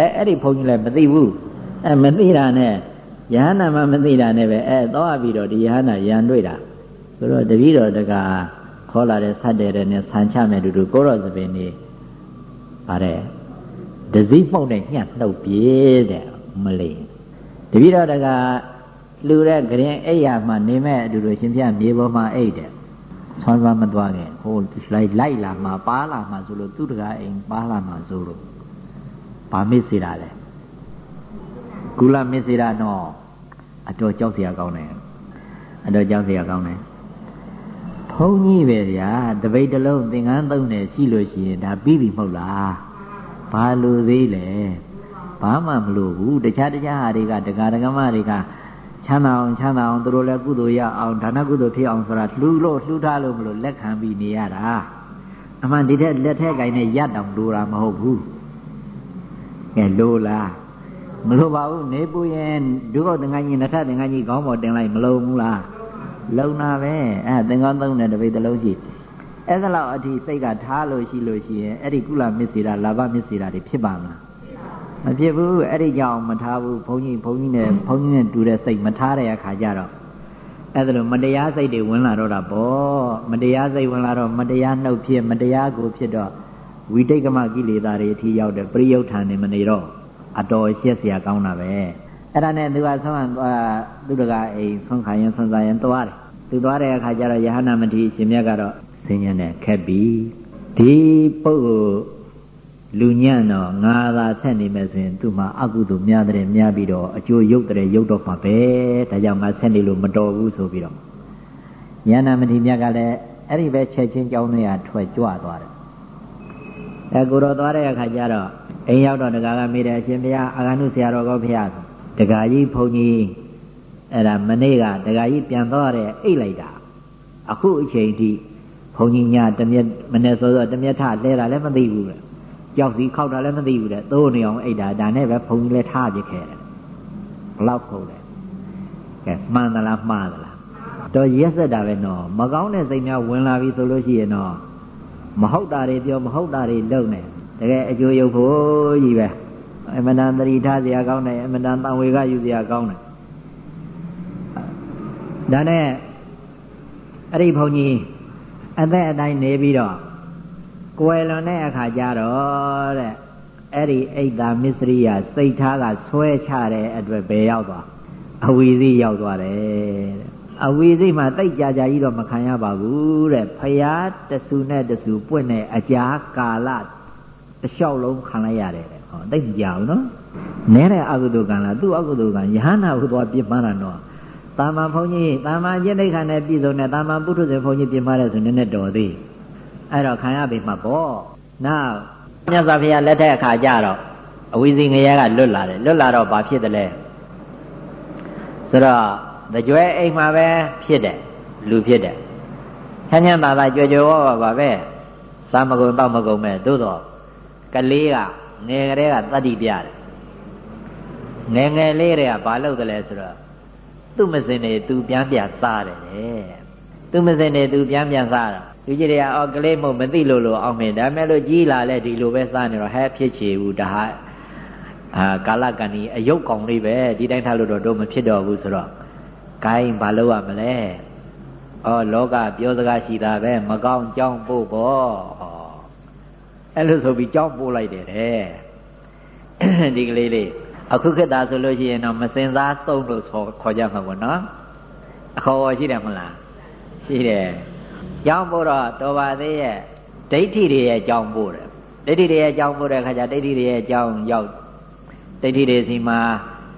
အဲအဲ့ဒီဘုန်းကြီးလည်းမသိဘူးအဲမသိတာနဲ့ယဟနာမှမသိတာနဲ့ပဲအဲသွားပြီးတော့ဒီယဟနာရန်တွေ့တာဆိုတော့တပည့်တော်တကခေါ်လာတဲ့ဆက်တယ်တဲ့နဲ့ဆန်ချမဲ့တူတူကိုရောစပင်နေပါတယ်ဒဇိမှုတ်နဲ့ညှက်နှုတ်ပြေးတဲ့မလေးတပည့်တော်တကလူတဲ့ဂရင်အိယာမှနေမဲ့အတူတူရှင်ပြမြေပေါ်မှာအိတ်တယ်ဆွမ်းဆွမ်းမသွားခင်ဟိုလိုက်လိုက်လာမှပါလာမှဆိုလို့သူတကားအိမ်ပါလာမှဆိုလို့ ဘာမေ့စေတာလဲကုလမေ့စေတာနော်အတော်ကြောက်စရာကောင်းတယ်အတော်ကြောက်စရာကောင်းတယ်ဘုံကြီးပဲဗျာတပိတ်တလုံးသင်္ကန်းသုံးတယ်ရှိလို့ရှိရင်ဒါပြီးပြီမဟုတ်လားဘာလို့သေးလဲဘာမှမလို့ဘူးတခြားတခြားဟာတွေကဒကာဒကမတွေကချမ်းသာအောင်ချမ်းသာအောင်တို့လည်းကုသိုလ်ရအောင်ဒါနကုသိုလ်ဖြစ်အောင်ဆိုတာလှူလို့လှူထားလို့မလို့လက်ခံပြီးနေရတာအမှန်ဒီထက်လက်ထက်ကင်နဲ့ရတောင်လိုတာမဟုတ်ဘူး ကဲလိုလားမလိုပါဘူးနေပူရင်ဒုက္ခသင်္ကန်းကြီးနထသင်္ကန်းကြီးခေါင်းပေါ်တင်လိုက်မလုံဘူးလားလုံတာပဲအဲသင်္ကန်းသုံးတဲ့တပိတ်တစ်လုံးရှိအဲ့ဒါလောက်အထိစိတ်ကထားလို့ရှိလို့ရှိရင်အဲ့ဒီကုလမစ္စေတာလာဘမစ္စေတာတွေဖြစ်ပါမလားမဖြစ်ဘူးအဲ့ဒီကြောင့်မထားဘူးဘုန်းကြီးဘုန်းကြီးနဲ့ဘုန်းကြီးနဲ့တူတဲ့စိတ်မထားတဲ့အခါကျတော့အဲ့ဒါလိုမတရားစိတ်တွေဝင်လာတော့တာပေါ့မတရားစိတ်ဝင်လာတော့မတရားနှုတ်ဖြစ်မတရားကိုဖြစ်တော့ ဝိတိတ်ကမကိလေသာတွေအထိရောက်တဲ့ပရိယုဋ္ဌာန်နေမနေတော့အတော်ရှက်เสียကောင်းတာပဲအဲ့ဒါနဲ့သူကဆုံးခံသွားသူတကအိမ်ဆုံးခံရင်ဆုံးစားရင်သွားတယ်သူသွားတဲ့အခါကျတော့ယဟနာမတိရှင်မြတ်ကတော့ဆင်းရဲနဲ့ခက်ပြီဒီပုဂ္ဂိုလ်လူညံ့တော့ငါသာဆက်နေမယ်ဆိုရင်သူ့မှာအကုသိုလ်များတဲ့များပြီးတော့အကျိုးရုပ်တဲ့ရုပ်တော့မှာပဲဒါကြောင့်ငါဆက်နေလို့မတော်ဘူးဆိုပြီးတော့ယန္နာမတိမြတ်ကလည်းအဲ့ဒီပဲချက်ချင်းကြောင်းတွေကထွက်ကြွသွားတယ် အဲကိုတော်သွားတဲ့အခါကျတော့အိမ်ရောက်တော့တကာကမိတယ်အရှင်ဘုရားအာဂန္ဓုဆရာတော်ကောဘုရားတကာကြီးဘုန်းကြီးအဲ့ဒါမနေ့ကတကာကြီးပြန်သွားတဲ့အိတ်လိုက်တာအခုအချိန်ထိဘုန်းကြီးညတမျက်မနေ့စောစောတမျက်ထလဲတာလည်းမသိဘူးလေကြောက်စီခောက်တာလည်းမသိဘူးလေသိုးနေအောင်အိတ်တာဒါနဲ့ပဲဘုန်းကြီးလည်းထားပြခဲ့တယ်ဘလောက်ဖုံးတယ်ကဲမှန်သလားမှားသလားတော့ရက်ဆက်တာပဲနော်မကောင်းတဲ့စိတ်များဝင်လာပြီဆိုလို့ရှိရင်တော့ မဟုတ်တာတွေပြောမဟုတ်တာတွေလုပ်နေတကယ်အကျိုးရုပ်ဖို့ကြီးပဲအမတန်တတိထားစရာကောင်းတယ်အမတန်တန်ဝေကယူစရာကောင်းတယ်ဒါနဲ့အဲ့ဒီဘုန်းကြီးအသက်အတိုင်းနေပြီးတော့ကွယ်လွန်တဲ့အခါကျတော့တဲ့အဲ့ဒီအိတ်သာမစ္စရိယစိတ်ထားကဆွဲချတဲ့အတွက်ဘယ်ရောက်သွားအဝီစီရောက်သွားတယ်တဲ့ အဝီစိတ်မှာတိတ်ကြကြကြီးတော့မခံရပါဘူးတဲ့ဖရာတဆူနဲ့တဆူပွင့်တဲ့အကြာကာလတလျှောက်လုံးခံလိုက်ရတယ်တဲ့ဟောတိတ်မကြဘူးနော်နဲတဲ့အကုသိုလ်ကံလားသူ့အကုသိုလ်ကံယဟနာဟုသွားပြစ်ပန်းတာတော့တာမန်ဘုန်းကြီးတာမန်ကျင့်ဒိဋ္ဌာနဲ့ပြည်စုံတဲ့တာမန်ပုထုဇဉ်ဘုန်းကြီးပြစ်ပန်းတယ်ဆိုနည်းနည်းတော်သေးအဲ့တော့ခံရပြီမှာပေါ့နောက်မြတ်စွာဘုရားလက်ထက်အခါကျတော့အဝိဇ္ဇငရဲကလွတ်လာတယ်လွတ်လာတော့ဘာဖြစ်တယ်လဲဆိုတော့ တကြွယ်အိမ်မှာပဲဖြစ်တယ်လူဖြစ်တယ်ချမ်းချမ်းသာသာကြွယ်ကြွယ်ဝဝပါပဲစားမကုန်တော့မကုန်မဲ့သို့တော့ကလေးကငယ်ကလေးကတတ္တိပြတယ်ငယ်ငယ်လေးတွေကဘာလုပ်တယ်လဲဆိုတော့သူ့မစင်နေသူပြန်ပြန်စားတယ်တဲ့သူ့မစင်နေသူပြန်ပြန်စားတာလူကြီးတွေကအော်ကလေးမို့မသိလို့လို့အောင်မင်းဒါမဲ့လို့ကြီးလာလဲဒီလိုပဲစားနေတော့ဟဲဖြစ်ချေဘူးဒါဟာအာကာလကဏီအယုတ်ကောင်လေးပဲဒီတိုင်းထားလို့တော့တို့မဖြစ်တော့ဘူးဆိုတော့ ဂိုင်းဘာလုပ်ရမလဲဩလောကပြောစကားရှိတာပဲမကောင်းကြောင်းပို့ပေါ့အဲ့လိုဆိုပြီးကြောင်းပို့လိုက်တယ်တဲ့ဒီကလေးလေးအခုခေတ်သားဆိုလို့ရှိရင်တော့မစင်စားစုံလို့ဆိုခေါ်ကြမှာပေါ့နော်အခေါ်ရှိတယ်မလားရှိတယ်ကြောင်းပို့တော့တော်ပါသေးရဲ့ဒိဋ္ဌိတွေရဲ့ကြောင်းပို့တယ်ဒိဋ္ဌိတွေရဲ့ကြောင်းပို့တဲ့ခါကျဒိဋ္ဌိတွေရဲ့ကြောင်းရောက်ဒိဋ္ဌိတွေစီမှာ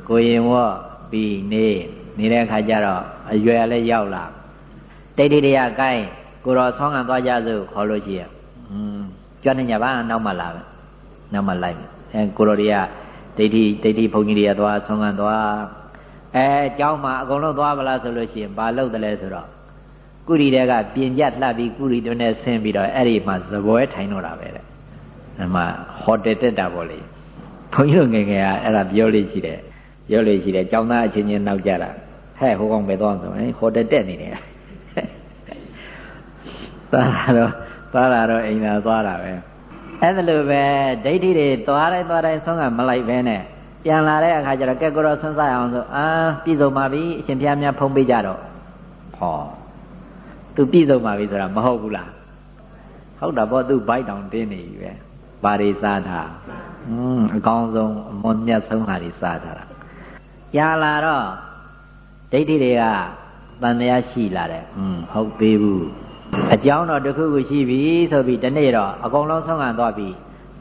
ကိုရင်ဝေါ့ပြီးနေ နေတဲ့အခါကျတော့အရွယ်လည်းရောက်လာတိတ်တိတ်ရကိုင်းကိုတော်ဆောင်းခံသွားကြစို့ခေါ်လို့ရှိရอืมကြွနေကြပါနောက်မှလာပဲနောက်မှလိုက်အဲကိုတော်တွေကဒိဋ္ဌိဒိဋ္ဌိဘုန်းကြီးတွေကသွားဆောင်းခံသွားအဲเจ้าမှာအကုန်လုံးသွားပါလားဆိုလို့ရှိရင်ဘာလုပ်တယ်လဲဆိုတော့ကုရီတွေကပြင်ကြလှပ်ပြီးကုရီတွင်နဲ့ဆင်းပြီးတော့အဲ့ဒီမှာဇပွဲထိုင်တော့တာပဲတဲ့အဲမှာဟိုတယ်တက်တာပေါ့လေဘုန်းကြီးတို့ငယ်ငယ်ကအဲ့ဒါပြောလို့ရှိတယ် ပြောလို့ရှိတယ်ကျောင်းသားအချင်းချင်းနောက်ကြတာဟဲ့ဟိုကောင်ပဲသွားဆိုရင်ဟိုတက်တက်နေတယ်သွားတော့သွားတာတော့အိမ်သာသွားတာပဲအဲ့ဒါလိုပဲဒိဋ္ဌိတွေသွားတိုင်းသွားတိုင်းဆုံးကမလိုက်ပဲနဲ့ပြန်လာတဲ့အခါကျတော့ကဲကိုတော့ဆွန်းစားအောင်ဆိုအာပြည့်စုံပါပြီအရှင်ဘုရားများဖုံးပေးကြတော့ဟောသူပြည့်စုံပါပြီဆိုတာမဟုတ်ဘူးလားဟုတ်တာပေါ့သူဘိုက်တောင်တင်းနေပြီပဲဘာတွေစားတာอืมအကောင်းဆုံးအမွန်မြတ်ဆုံးဟာတွေစားတာ ကြာလာတော့ဒိဋ္ဌိတွေကတန်တရားရှိလာတယ်อืมဟုတ်သေးဘူးအကြောင်းတော့တစ်ခုခုရှိပြီဆိုပြီးဒီနေ့တော့အကုန်လုံးဆုံးခံသွားပြီ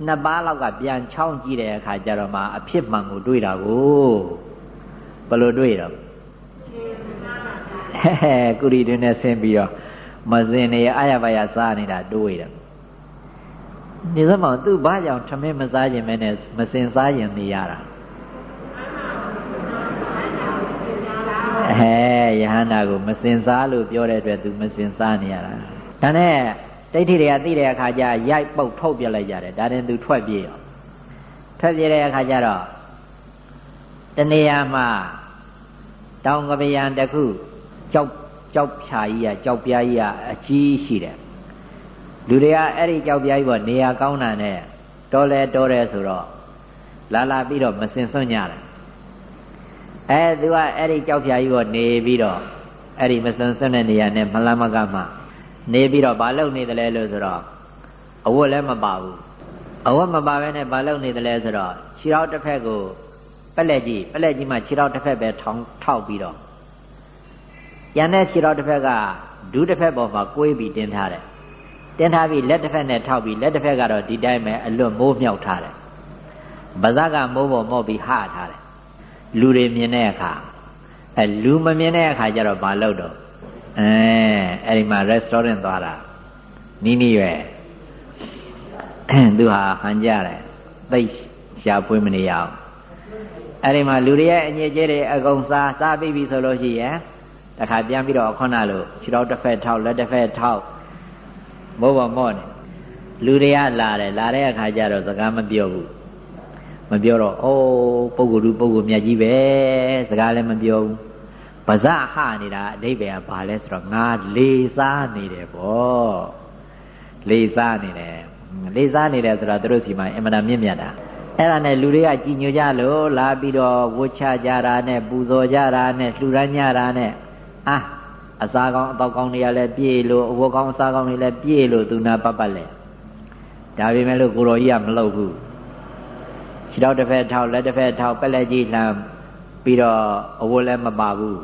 နှစ်ပါးလောက်ကပြန်ချောင်းကြည့်တဲ့အခါကျတော့မှအဖြစ်မှန်ကိုတွေးတာကိုဘယ်လိုတွေးတော့ဟဲ့ကုရီတွင်နဲ့ဆင်းပြီးတော့မစင်နေအာရပါရစားနေတာတွေးတယ်ဒီသမောင်သူ့ဘာကြောင့်ထမင်းမစားခြင်းမဲနဲ့မစင်စားရင်နေရတာ ဟဲ့ယဟန္တာကိုမစင်စားလို့ပြောတဲ့အတွက်သူမစင်စားနေရတာဒါနဲ့တိဋ္ဌိတွေကသိတဲ့အခါကျရိုက်ပုတ်ထုတ်ပြလိုက်ကြတယ်ဒါရင်သူထွက်ပြေးရောထွက်ပြေးတဲ့အခါကျတော့တနေရာမှာတောင်ကပယံတစ်ခုကြောက်ကြောက်ဖြာကြီးကကြောက်ပြားကြီးကအကြီးရှိတယ်လူတွေကအဲ့ဒီကြောက်ပြားကြီးပေါ်နေရာကောင်းတာနဲ့တော်လဲတော်တယ်ဆိုတော့လာလာပြီးတော့မစင်စွန့်ကြတယ် အဲသူကအဲ့ဒီကြောက်ဖြာကြီးပေါ်နေပြီးတော့အဲ့ဒီမစင်စွန့်တဲ့နေရာနဲ့မလမကမှနေပြီးတော့ဘာလုပ်နေတယ်လဲလို့ဆိုတော့အဝတ်လည်းမပါဘူးအဝတ်မပါဘဲနဲ့ဘာလုပ်နေတယ်လဲဆိုတော့ခြေထောက်တစ်ဖက်ကိုပက်လက်ကြီးပက်လက်ကြီးမှခြေထောက်တစ်ဖက်ပဲထောင်ထောက်ပြီးတော့ရန်တဲ့ခြေထောက်တစ်ဖက်ကဒူးတစ်ဖက်ပေါ်မှာကိုွေးပြီးတင်းထားတယ်တင်းထားပြီးလက်တစ်ဖက်နဲ့ထောက်ပြီးလက်တစ်ဖက်ကတော့ဒီတိုင်းပဲအလွတ်မိုးမြောက်ထားတယ်ဗဇက်ကမိုးပေါ်မော့ပြီးဟထားတယ် လူတွေမြင်တဲ့အခါအဲလူမမြင်တဲ့အခါကျတော့မလုပ်တော့အဲအဲ့ဒီမှာ restaurant သွားတာနီးနီးရွယ်သူဟာဟန်ကြတယ်သိရှာဖွေးမနေရအောင်အဲ့ဒီမှာလူတွေရဲ့အညစ်အကြေးတွေအကုန်စားစားပြီးပြီဆိုလို့ရှိရင်တခါပြန်ပြီးတော့ခုနလိုခြေတော်တစ်ဖက်ထောက်လက်တစ်ဖက်ထောက်မိုးပေါ်မော့နေလူတွေကလာတယ်လာတဲ့အခါကျတော့စကားမပြောဘူး မပြောတော့အိုးပုဂ္ဂိုလ်လူပုဂ္ဂိုလ်မြတ်ကြီးပဲစကားလည်းမပြောဘူးပါဇဟနေတာအဓိပ္ပာယ်ကဘာလဲဆိုတော့ငါလေစားနေတယ်ပေါ့လေစားနေတယ်လေစားနေတယ်ဆိုတော့သူတို့စီမှာအင်မတန်မြင့်မြတ်တာအဲ့ဒါနဲ့လူတွေကကြည်ညိုကြလို့လာပြီးတော့ဝှချကြတာနဲ့ပူဇော်ကြတာနဲ့လှူဒန်းကြတာနဲ့အာအစာကောင်းအတော့ကောင်းတွေကလည်းပြည့်လို့အဝတ်ကောင်းအစာကောင်းတွေလည်းပြည့်လို့သူနာပတ်ပတ်လဲဒါပေမဲ့လို့ကိုတော်ကြီးကမလုပ်ဘူး ခြေထောက်တစ်ဖက်ထောက်လက်တစ်ဖက်ထောက်ပက်လက်ကြီးလှမ်းပြီးတော့အဝတ်လည်းမပါဘူး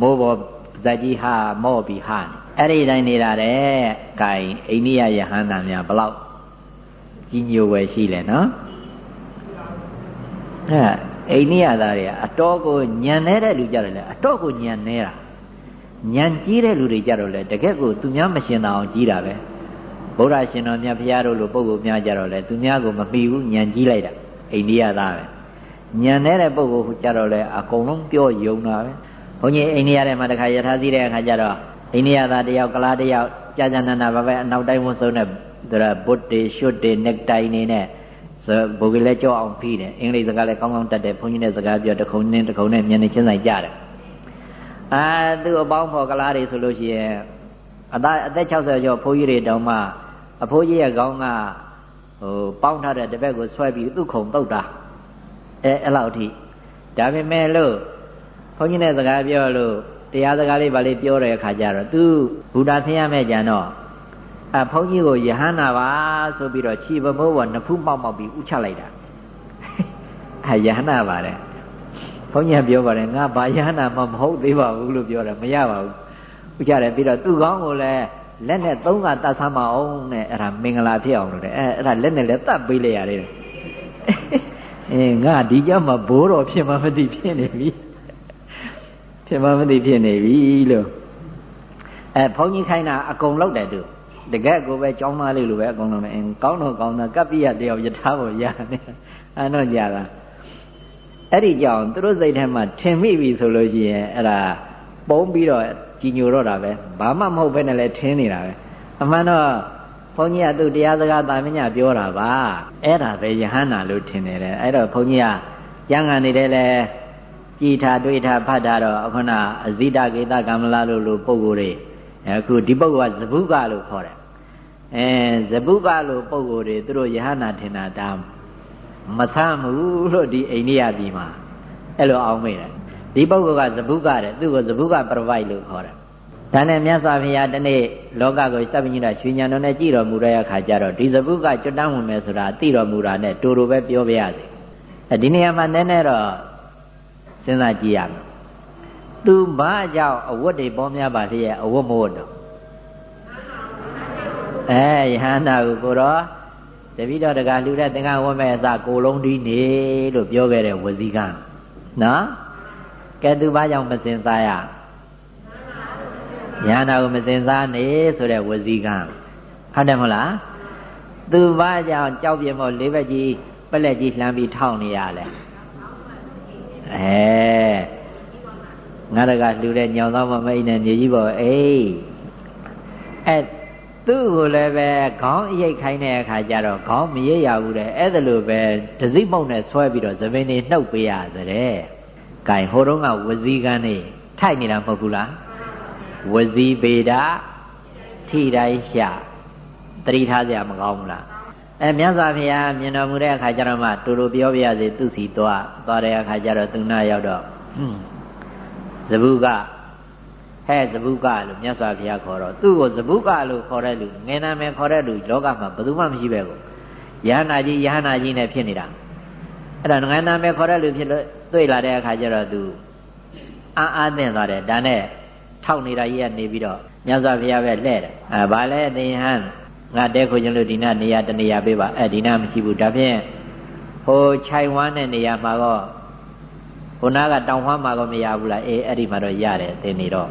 မိုးပေါ်ဇက်ကြီးဟာမော့ပြီးဟာအဲ့ဒီတိုင်းနေတာတဲ့ဂိုင်အိန္ဒိယယဟန္တာများဘလောက်ကြီးညိုွယ်ရှိလဲနော်အဲ့အိန္ဒိယသားတွေကအတော်ကိုညံနေတဲ့လူကြတယ်လေအတော်ကိုညံနေတာညံကြီးတဲ့လူတွေကြတော့လေတကက်ကိုသူများမရှင်တာအောင်ကြီးတာပဲ ဗုဒ္ဓရှင်တော်မြတ်ဘုရားတို့လိုပုဂ္ဂိုလ်များကြတော့လေသူများကိုမမီဘူးညံကြီးလိုက်တာအိန္ဒိယသားပဲညံနေတဲ့ပုဂ္ဂိုလ်ကြတော့လေအကုန်လုံးပြောယုံတာပဲဘုန်းကြီးအိန္ဒိယထဲမှာတခါယထာစီးတဲ့အခါကျတော့အိန္ဒိယသားတယောက်ကလားတယောက်ကြာကြာနာနာပဲပဲအနောက်တိုင်းဝန်ဆုံးတဲ့ဒါဘုတ်တေရှွတ်တေနက်တိုင်နေနဲ့ဘုကလေးကြောက်အောင်ပြီးတယ်အင်္ဂလိပ်စကားလည်းကောင်းကောင်းတတ်တယ်ဘုန်းကြီးနဲ့စကားပြောတခုံနဲ့တခုံနဲ့မျက်နှာချင်းဆိုင်ကြတယ်အာသူ့အပေါင်းဖော်ကလားတွေဆိုလို့ရှိရင် အသက်အသက်60ကျော်ဘိုးကြီးတွေတောင်မှအဖိုးကြီးရဲ့ခေါင်းကဟိုပေါင်းထားတဲ့တပည့်ကိုဆွဲပြီးသူ့ခုံတုတ်တာအဲအဲ့လောက်ထိဒါပေမဲ့လို့ဘုန်းကြီးနဲ့စကားပြောလို့တရားစကားလေးပါလေးပြောတဲ့အခါကျတော့သူဘုရားဆင်းရမဲ့ကြံတော့အဘုန်းကြီးကိုယဟန္တာပါဆိုပြီးတော့ခြေပမိုးပေါ်နဖူးပေါက်ပေါက်ပြီးဥချလိုက်တာအဲယဟန္တာပါတဲ့ဘုန်းကြီးကပြောပါတယ်ငါဘာယဟန္တာမှမဟုတ်သေးပါဘူးလို့ပြောတယ်မရပါဘူး ဥချတယ်ပြီးတော့သူ့ကောင်းကိုလည်းလက်နဲ့သုံးကတတ်ဆမ်းမအောင်နဲ့အဲ့ဒါမင်္ဂလာဖြစ်အောင်လို့တဲ့အဲအဲ့ဒါလက်နဲ့လည်းတတ်ပေးလိုက်ရတယ်အဲငါဒီကြောင့်မှဘိုးတော်ဖြစ်မှမသိဖြစ်နေပြီဖြစ်မှမသိဖြစ်နေပြီလို့အဲဘုန်းကြီးခိုင်းတာအကုန်လောက်တယ်သူတကယ်ကိုပဲကြောင်းသားလေးလိုပဲအကုန်လုံးပဲအင်းကောင်းတော့ကောင်းတာကပ္ပိယတယောက်ယထာပေါ်ရနေအဲ့တော့ကြာတာအဲ့ဒီကြောင့်သူတို့စိတ်ထဲမှာထင်မိပြီဆိုလို့ရှိရင်အဲ့ဒါပုံပြီးတော့ ကြည်ညိုတော့တာပဲဘာမှမဟုတ်ဘဲနဲ့လည်းထင်းနေတာပဲအမှန်တော့ဘုန်းကြီးကသူ့တရားစကားတာမညပြောတာပါအဲ့ဒါပဲယဟန္တာလို့ထင်နေတယ်အဲ့တော့ဘုန်းကြီးကကျမ်းဂန်နေတယ်လဲကြည်ထားတွေးထားဖတ်တာတော့အခုနအဇိတကေတကမ္မလာလို့လို့ပုံကိုယ်တွေအခုဒီပုဂ္ဂိုလ်ကဇဗုကလို့ခေါ်တယ်ဇအဲဇပုကလိုပုံကိုယ်တွေသူတို့ယဟနာထင်တာဒါမဆမ်းဘူးလို့ဒီအိန္ဒိယပြည်မှာအဲ့လိုအောင်မေးတယ် ဒီပုဂ္ဂိုလ်ကဇပုကတဲ့သူ့ကိုဇပုကပရဝိုက်လို့ခေါ်တယ်ဒါနဲ့မြတ်စွာဘုရားတနေ့လောကကိုစပ်ပညိတာရွှေဉာဏ်တော်နဲ့ကြည်တော်မူတဲ့အခါကျတော့ဒီဇပုကကျွတ်တန်းဝင်မယ်ဆိုတာသိတော်မူတာနဲ့တူတူပဲပြောပြရစီအဲဒီနေရာမှာနည်းနည်းတော့စဉ်းစားကြည့်ရမယ်သူဘာကြောင့်အဝတ်တွေပေါ်များပါလျက်အဝတ်မဝတ်တော့အဲယဟန္တာကိုကိုတော့တပိတော့တကလှူတဲ့သင်္ကန်းဝတ်မဲ့အစကိုလုံးဒီနေလို့ပြောခဲ့တဲ့ဝစီကနော် ကဲသူဘာကြောင့်မစင်စားရညာနာကိုမစင်စားနေဆိုတဲ့ဝစီကဟုတ်တယ်မဟုတ်လားသူဘာကြောင့်ကြောက်ပြမို့လေးဘက်ကြီးပလက်ကြီးလှမ်းပြီးထောင်းနေရလဲအဲငါတကလှူတဲ့ညောင်သောမမိတ်နဲ့မြေကြီးပေါ်အေးအဲသူ့ကိုလည်းပဲခေါင်းအိတ်ခိုင်းတဲ့အခါကျတော့ခေါင်းမရိပ်ရဘူးတဲ့အဲ့ဒါလိုပဲဒစိမုံနဲ့ဆွဲပြီးတော့သပင်နေနှုတ်ပေးရတဲ့။ ကဲဟိုတုန်းကဝစီကန်းနေထိုက်နေတာမဟုတ်ဘူးလား။ဝစီပေတာထိတိုင်းရှာတတိထားစရာမကောင်းဘူးလား။အဲမြတ်စွာဘုရားမြင်တော်မူတဲ့အခါကျတော့မှတူတူပြောပြရစေသူစီသွားသွားတဲ့အခါကျတော့သူနာရောက်တော့ဇဗုကဟဲ့ဇဗုကလို့မြတ်စွာဘုရားခေါ်တော့သူ့ကိုဇဗုကလို့ခေါ်တဲ့လူငယ်နာမည်ခေါ်တဲ့လူလောကမှာဘယ်သူမှမရှိပဲကိုယဟနာကြီးယဟနာကြီးနဲ့ဖြစ်နေတာ အဲ့ဒါငယ်နာမည်ခေါ်တဲ့လူဖြစ်လို့တွေ့လာတဲ့အခါကျတော့သူအာအာသင့်သွားတယ်ဒါနဲ့ထောက်နေတာကြီးကနေပြီးတော့မြတ်စွာဘုရားပဲလှဲ့တယ်အဲဘာလဲသင်ဟန်ငါတဲခိုခြင်းလို့ဒီနာနေရာတနေရာပေးပါအဲ့ဒီနာမရှိဘူးဒါဖြင့်ဟိုခြိုင်ဝမ်းတဲ့နေရာမှာတော့ဟိုနာကတောင်ဝမ်းမှာတော့မရဘူးလားအေးအဲ့ဒီမှာတော့ရတယ်သင်နေတော့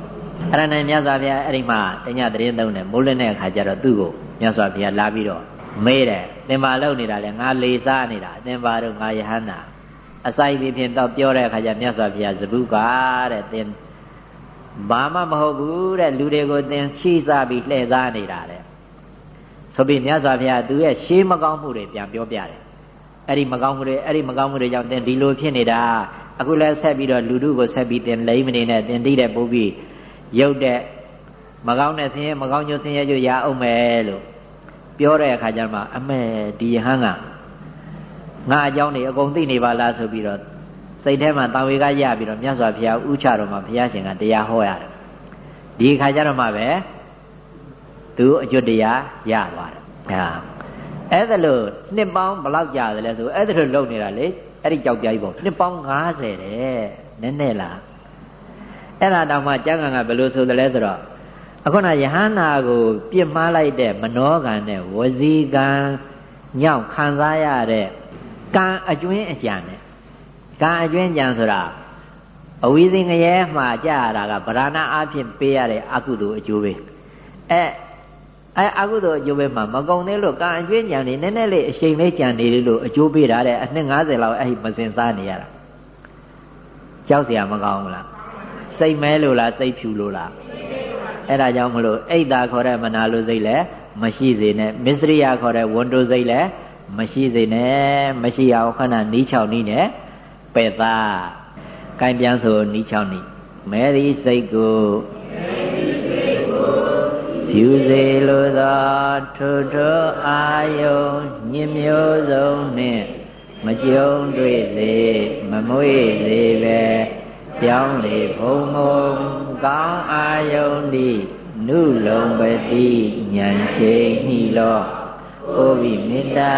အဲ့ဒါနဲ့မြတ်စွာဘုရားအဲ့ဒီမှာတညသတင်းသုံးတယ်မိုးလင်းတဲ့အခါကျတော့သူ့ကိုမြတ်စွာဘုရားလာပြီးတော့ မေးတယ်သင်ပါလုံနေတာလေငါလေစားနေတာသင်ပါတော့ငါယဟန္တာအစိုက်ပြီးဖြင့်တော့ပြောတဲ့အခါကျမြတ်စွာဘုရားဇဗုကာတဲ့သင်ဘာမှမဟုတ်ဘူးတဲ့လူတွေကိုသင်ချီးစားပြီးလှည့်စားနေတာတဲ့ဆိုပြီးမြတ်စွာဘုရားသူရဲ့ရှေးမကောင်းမှုတွေပြန်ပြောပြတယ်အဲ့ဒီမကောင်းမှုတွေအဲ့ဒီမကောင်းမှုတွေကြောင့်သင်ဒီလိုဖြစ်နေတာအခုလည်းဆက်ပြီးတော့လူတို့ကိုဆက်ပြီးသင်လိမ့်မနေနဲ့သင်တိတဲ့ပို့ပြီးရုပ်တဲ့မကောင်းတဲ့ဆင်းရဲမကောင်းကျိုးဆင်းရဲကျိုးရအောင်မယ်လို့ ပြောတဲ့အခါကျမှအမဲဒီယဟန်ကငါအကြောင်းနေအကုန်သိနေပါလားဆိုပြီးတော့စိတ်ထဲမှာတာဝေကရပြီးတော့မြတ်စွာဘုရားဥချတော်မှာဘုရားရှင်ကတရားဟောရတယ်ဒီအခါကျတော့မှပဲသူအကျွတ်တရားရသွားတယ်ဟာအဲ့ဒါလို့နှစ်ပေါင်းဘယ်လောက်ကြာတယ်လဲဆိုအဲ့ဒါလို့လုံနေတာလေအဲ့ဒီကြောက်ပြားကြီးပေါ့နှစ်ပေါင်း90တဲ့နည်းနည်းလားအဲ့ဒါတောင်မှကျမ်းဂန်ကဘယ်လိုဆိုတယ်လဲဆိုတော့ အခုနယဟန္တာကို ပြစ်မှားလိုက်တဲ့မနောကံနဲ့ဝစီကံညောင့်ခံစားရတဲ့ကံအကျွင်းအကြံနဲ့ကံအကျွင်းကြံဆိုတာအဝိဇ္ဇငရဲမှာကြာရတာကဗราဏအဖြစ်ပေးရတဲ့အကုသိုလ်အကျိုးပဲအဲအဲအကုသိုလ်အကျိုးပဲမှာမကုံသေးလို့ကံအကျွင်းကြံနေနည်းနည်းလေးအချိန်လေးကြံနေလို့အကျိုးပေးတာတဲ့အနှစ်90လောက်အဲ့ဒီမစင်စားနေရတာကြောက်เสียမကောင်းဘူးလားစိတ်မဲလို့လားစိတ်ဖြူလို့လား အဲ့ဒါကြောင့်မလို့အိတ်သာခေါ်တဲ့မနာလိုစိတ်လည်းမရှိစေနဲ့မစ္စရိယခေါ်တဲ့ဝန်တိုစိတ်လည်းမရှိစေနဲ့မရှိအောင်ခဏနီးချောင်းနီးနဲ့ပယ်သားကိုင်ပြန်ဆိုနီးချောင်းနီးမဲရီစိတ်ကိုဖြူစေလိုသောထိုထိုအာယုံညင်မျိုးစုံနှင့်မကြုံတွေ့စေမမွေ့စေပဲပြောင်းလေဘုံဘုံ ကောင်းအာယုန်ဒီနုလုံးပတိဉာဏ်ချိန်နှီလောဩဝိမေတ္တာ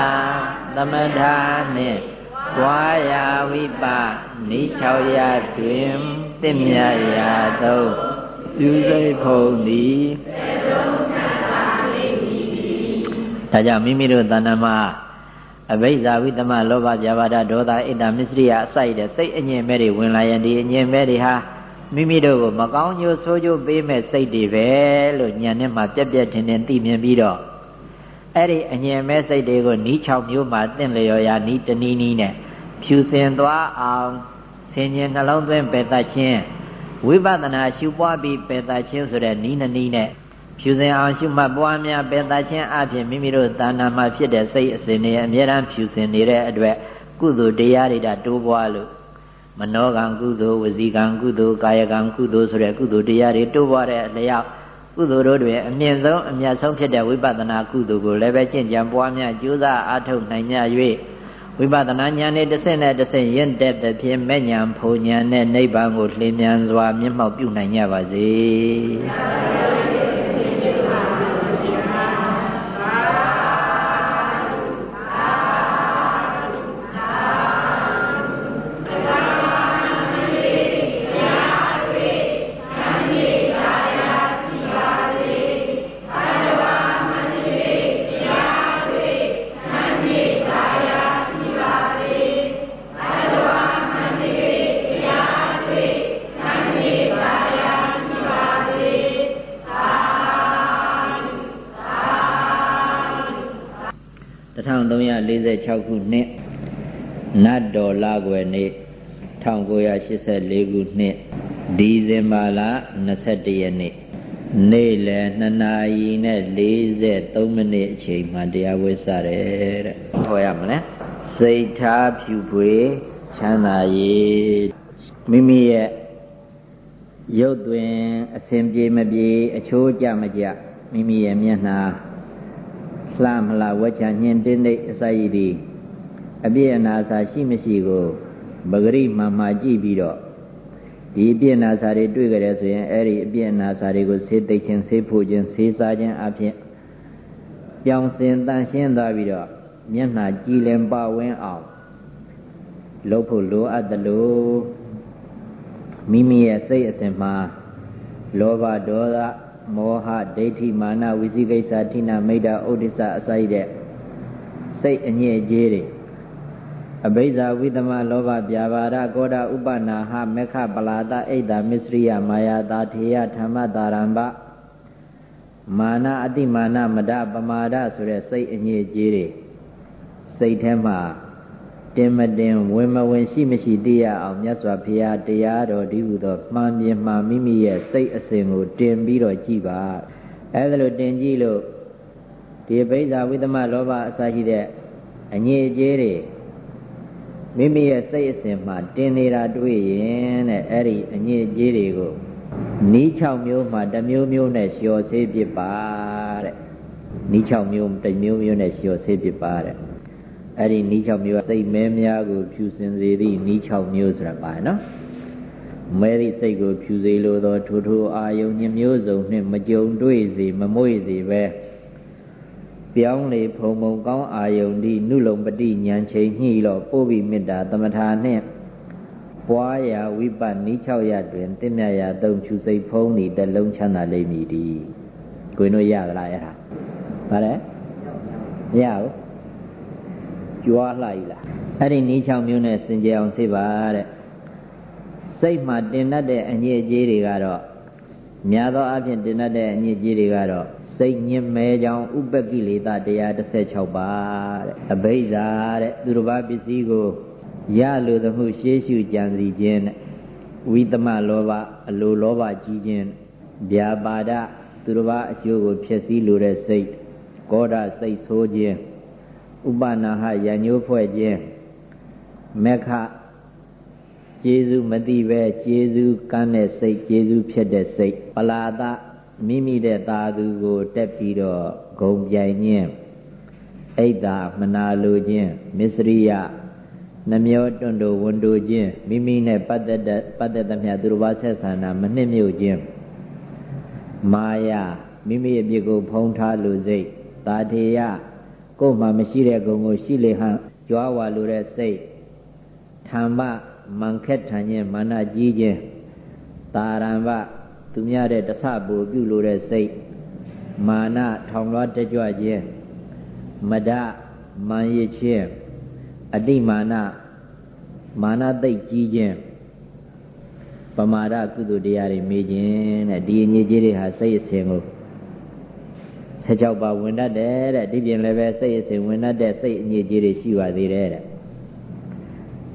သမထာနှင့်ွာယာဝိပနိ6ရာတွင်တင့်မြတ်ရာသုံးပြုစိတ်ဖုံသည်ဒါကြောင့်မိမိတို့တဏ္ဍမှာအဘိဇာဝိတမလောဘပြာပါဒဒေါသဣတ္တမစ္စရိယအစိုက်တဲ့စိတ်အငြင်းမဲ့တွေဝင်လာရင်ဒီအငြင်းမဲ့တွေဟာ မိမိတို့ကိုမကောင်းကျိုးဆိုးကျိုးပေးမဲ့စိတ်တွေပဲလို့ညံနဲ့မှပြက်ပြက်ထင်ထင်သိမြင်ပြီးတော့အဲ့ဒီအငြင်းမဲ့စိတ်တွေကိုနီး6မျိုးမှတင့်လျော်ရာနီးတနည်းနည်းနဲ့ဖြူစင်သွားအောင်ဆင်ញင်နှလုံးသွင်းပယ်တတ်ခြင်းဝိပဿနာရှုပွားပြီးပယ်တတ်ခြင်းဆိုတဲ့နီးနည်းနဲ့ဖြူစင်အောင်ရှုမှတ်ပွားများပယ်တတ်ခြင်းအပြင်မိမိတို့တာနာမှာဖြစ်တဲ့စိတ်အစဉ်တွေအမြဲတမ်းဖြူစင်နေတဲ့အတွက်ကုသိုလ်တရားတွေတိုးပွားလို့ မနောကံကုသိုလ်ဝစီကံကုသိုလ်ကာယကံကုသိုလ်ဆိုတဲ့ကုသိုလ်တရားတွေတိုးပွားတဲ့အလျောက်ကုသိုလ်တို့တွင်အမြင့်ဆုံးအမြတ်ဆုံးဖြစ်တဲ့ဝိပဿနာကုသိုလ်ကိုလည်းပဲကျင့်ကြံပွားများကြိုးစားအားထုတ်နိုင်ကြ၍ဝိပဿနာဉာဏ်နဲ့တစ်ဆင့်နဲ့တစ်ဆင့်ရင့်တဲ့သဖြင့်မဲ့ဉာဏ်ဖုံဉာဏ်နဲ့နိဗ္ဗာန်ကိုလင်းမြန်စွာမျက်မှောက်ပြုနိုင်ကြပါစေ 1346ခုနှစ်နတ်တော်လကွယ်နေ့1984ခုနှစ်ဒီဇင်ဘာလ21ရက်နေ့နေ့လယ်2နာရီနဲ့43မိနစ်အချိန်မှတရားဝဲစတယ်တဲ့ဟောရမလဲစိတ်ထားဖြူဖွေချမ်းသာရေးမိမိရဲ့ရုပ်တွင်အစဉ်ပြေမပြေအချိုးကြမကြမိမိရဲ့မျက်နှာလှမလားဝက်ချညင်တင်းတိတ်အစာရည်ဒီ အပြည့်အနာစာရှိမရှိကိုပဂရိမှမှကြည့်ပြီးတော့ဒီအပြည့်အနာစာတွေတွေ့ကြတယ်ဆိုရင်အဲ့ဒီအပြည့်အနာစာတွေကိုဆေးသိခြင်းဆေးဖို့ခြင်းဆေးစားခြင်းအပြင်ပြောင်းစင်တန်ရှင်းသွားပြီးတော့မျက်နှာကြည်လင်ပါဝင်းအောင်လုပ်ဖို့လိုအပ်တယ်လို့မိမိရဲ့စိတ်အစဉ်မှာလောဘဒေါသမောဟဒိဋ္ဌိမာနဝိသိကိစ္စဌိနမိတ်တာဥဒိစ္စအစရှိတဲ့စိတ်အညစ်အကြေးတွေ အဘိဇာဝိသမလောဘပြာပါဒကောဒဥပနာဟမေခပလာတအိဒါမစ္စရိယမာယာတာထေယဓမ္မတာရံပမာနအတိမာနမဒပမာဒဆိုတဲ့စိတ်အညစ်အကြေးတွေစိတ်ထဲမှာတင်မတင်ဝင်မဝင်ရှိမရှိသိရအောင်မြတ်စွာဘုရားတရားတော်ဒီဟုသောမှန်မြင်မှမိမိရဲ့စိတ်အစဉ်ကိုတင်ပြီးတော့ကြည်ပါအဲဒါလိုတင်ကြည့်လို့ဒီပိဿာဝိသမလောဘအစရှိတဲ့အငြိအကျေးတွေ မိမိရဲ့စိတ်အစဉ်မှာတင်နေတာတွေ့ရင်တဲ့အဲ့ဒီအငြိအကျေးတွေကိုနီး6မျိုးမှတစ်မျိုးမျိုးနဲ့လျှော်ဆေးပြပါတဲ့နီး6မျိုးတစ်မျိုးမျိုးနဲ့လျှော်ဆေးပြပါတဲ့အဲ့ဒီနီး6မျိုးစိတ်မဲများကိုဖြူစင်စေသည့်နီး6မျိုးဆိုတာပါနော်မဲသည့်စိတ်ကိုဖြူစေလိုသောထိုထိုအာယုန်ညမျိုးစုံနှင့်မကြုံတွေ့စေမမွေ့စေပဲ ပြောင်းလေဖုံဖုံကောင်းအာယုန်ဒီနုလုံပတိဉာဏ်ချိန်ညှိလောပို့ပြီးမေတ္တာသမထာနှင့်ပွားရာဝိပတ်နီး6ရတွင်တင့်မြတ်ရာသုံးဖြူစိတ်ဖုံးသည်တလုံးချမ်းသာလိမ့်မည်ဒီကိုင်းတို့ရသလားအဲ့ဒါဗါလဲမရဘူးကြွားလှ ਈ လားအဲ့ဒီနီး6မျိုးနဲ့စင်ကြယ်အောင်ဆေးပါတဲ့စိတ်မှာတင်တတ်တဲ့အညစ်အကြေးတွေကတော့များသောအားဖြင့်တင်တတ်တဲ့အညစ်အကြေးတွေကတော့ စိတ်ညစ်မဲကြောင်းဥပကိလေသာတရား16ပါးတဲ့အဘိဇာတဲ့သူတစ်ပါးပစ္စည်းကိုရလိုသမှုရှေးရှုကြံစီခြင်းတဲ့ဝိသမလောဘအလိုလောဘကြီးခြင်းဗျာပါဒသူတစ်ပါးအကျိုးကိုဖျက်ဆီးလိုတဲ့စိတ်ကောဒစိတ်ဆိုးခြင်းဥပနာဟရညိုးဖွဲ့ခြင်းမေခကျေးဇူးမသိပဲကျေးဇူးကမ်းတဲ့စိတ်ကျေးဇူးဖြစ်တဲ့စိတ်ပလာဒ မိမိတဲ့သာသူကိုတက်ပြီးတော့ဂုံပြိုင်ခြင်းအိတ်တာမနာလိုခြင်းမစ္စရိယနှမျောတွန့်တို့ဝန်တို့ခြင်းမိမိနဲ့ပတ်သက်တဲ့ပတ်သက်သမျှသူတော်ဘာဆက်ဆံတာမနှစ်မြို့ခြင်းမာယာမိမိအပြစ်ကိုဖုံးထားလိုစိတ်တာထေယကိုယ်မှမရှိတဲ့ဂုံကိုရှိလေဟန်ကြွားဝါလိုတဲ့စိတ်ဓမ္မမန်ခက်ထန်ခြင်းမာနကြီးခြင်းတာရံဗ သူများတဲ့တဆပူပြုလိုတဲ့စိတ်မာနထောင်လွှားတကြွခြင်းမဒမာရခြင်းအတိမာနမာနသိတ်ကြီးခြင်းပမာဒကုသိုလ်တရားတွေမေ့ခြင်းတဲ့ဒီအညစ်အကြေးတွေဟာစိတ်အစဉ်ကို16ပါးဝင်တတ်တယ်တဲ့ဒီပြင်လည်းပဲစိတ်အစဉ်ဝင်တတ်တဲ့စိတ်အညစ်အကြေးတွေရှိပါသေးတယ်တဲ့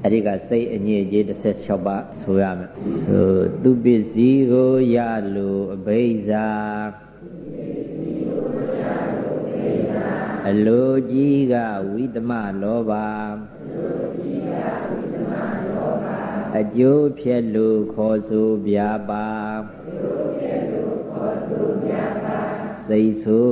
အဲ့ဒီကစိတ်အညစ်အကြေး16ပါးဆိုရမယ်ဆိုသူပစ္စည်းကိုရလိုအဘိဇာအလိုကြီးကဝိသမလောဘအကျိုးဖြစ်လို့ခေါ်ဆိုပြပါအကျိုးဖြစ်လို့စိတ်ဆိုး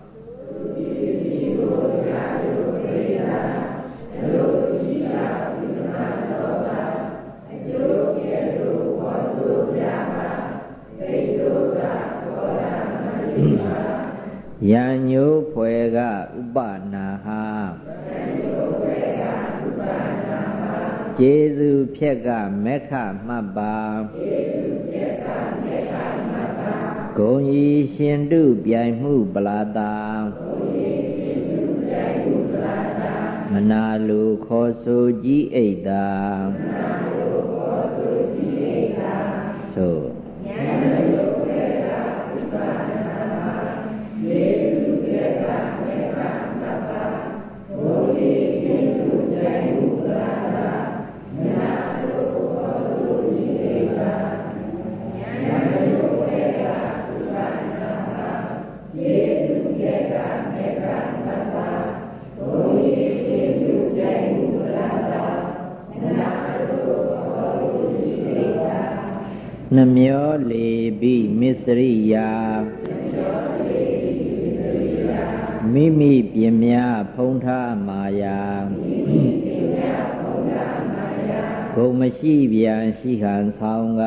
ယံညိုးဖွယ်ကဥပနာဟာကျေစုဖြက်ကမက္ခမှတ်ပါဂုံဤရှင်တုပြိုင်မှုပလာတာမနာလူခေါ်ဆိုကြည်အိတ်တာသို့ နှမျောလေပိမစ္စရိယာမိမိပြင်းများဖုံးထားမာယာဂုံမရှိပြန်ရှိခံဆောင်က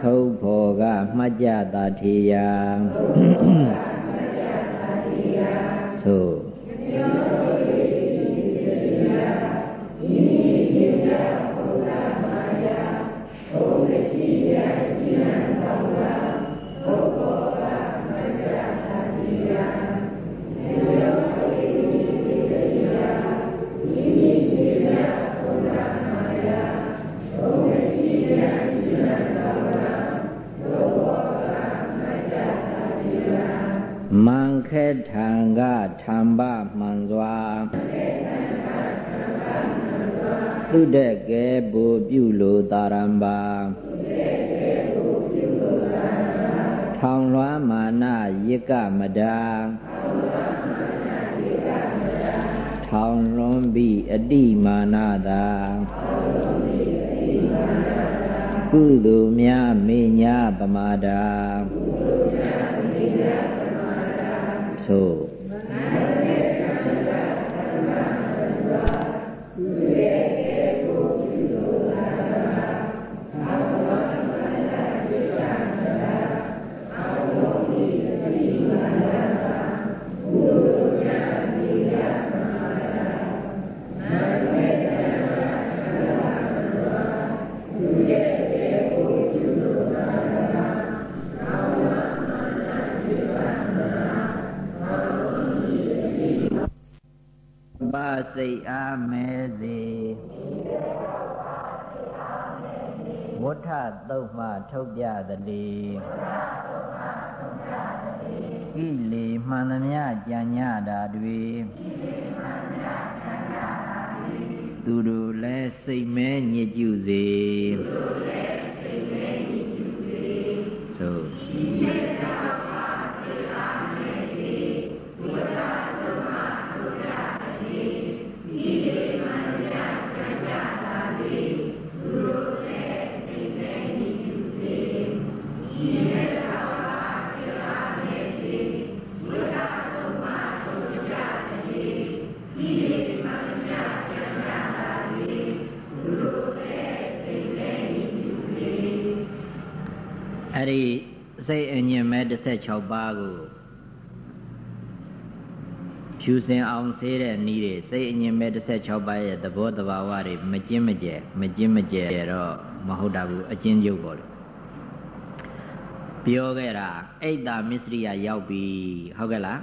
ထုတ်ဖော်ကမှတ်ကြတာထေယသို့ ခေထံကထံပမှန်စွာသူတကဲဘူပြုလိုတာရံပါထောင်လွှမ်းမာနယိကမဒာထောင်လွန်ပြီးအတိမာနသာကုသိုလ်များမေညာပမာဒာသို့ ပါ စိတ်အားမဲစေဝဋ္ထသုတ်မှထုတ်ပြသလေကိလေမှန်သမျှကြံညတာတွေသူတို့လည်းစိတ်မဲညစ်ကြစေသို့အဲ့ စိတ်အညင်မဲ့16ပါးကိုဖြူစင်အောင်ဆေးတဲ့ဤတွေစိတ်အညင်မဲ့16ပါးရဲ့သဘောတဘာဝတွေမကျင်းမကျဲမကျင်းမကျဲတော့မဟုတ်တာဘူးအကျဉ်းချုပ်ပေါ့လေပြောခဲ့တာအိတ်တာမစ္စရိယရောက်ပြီဟုတ်ကဲ့လား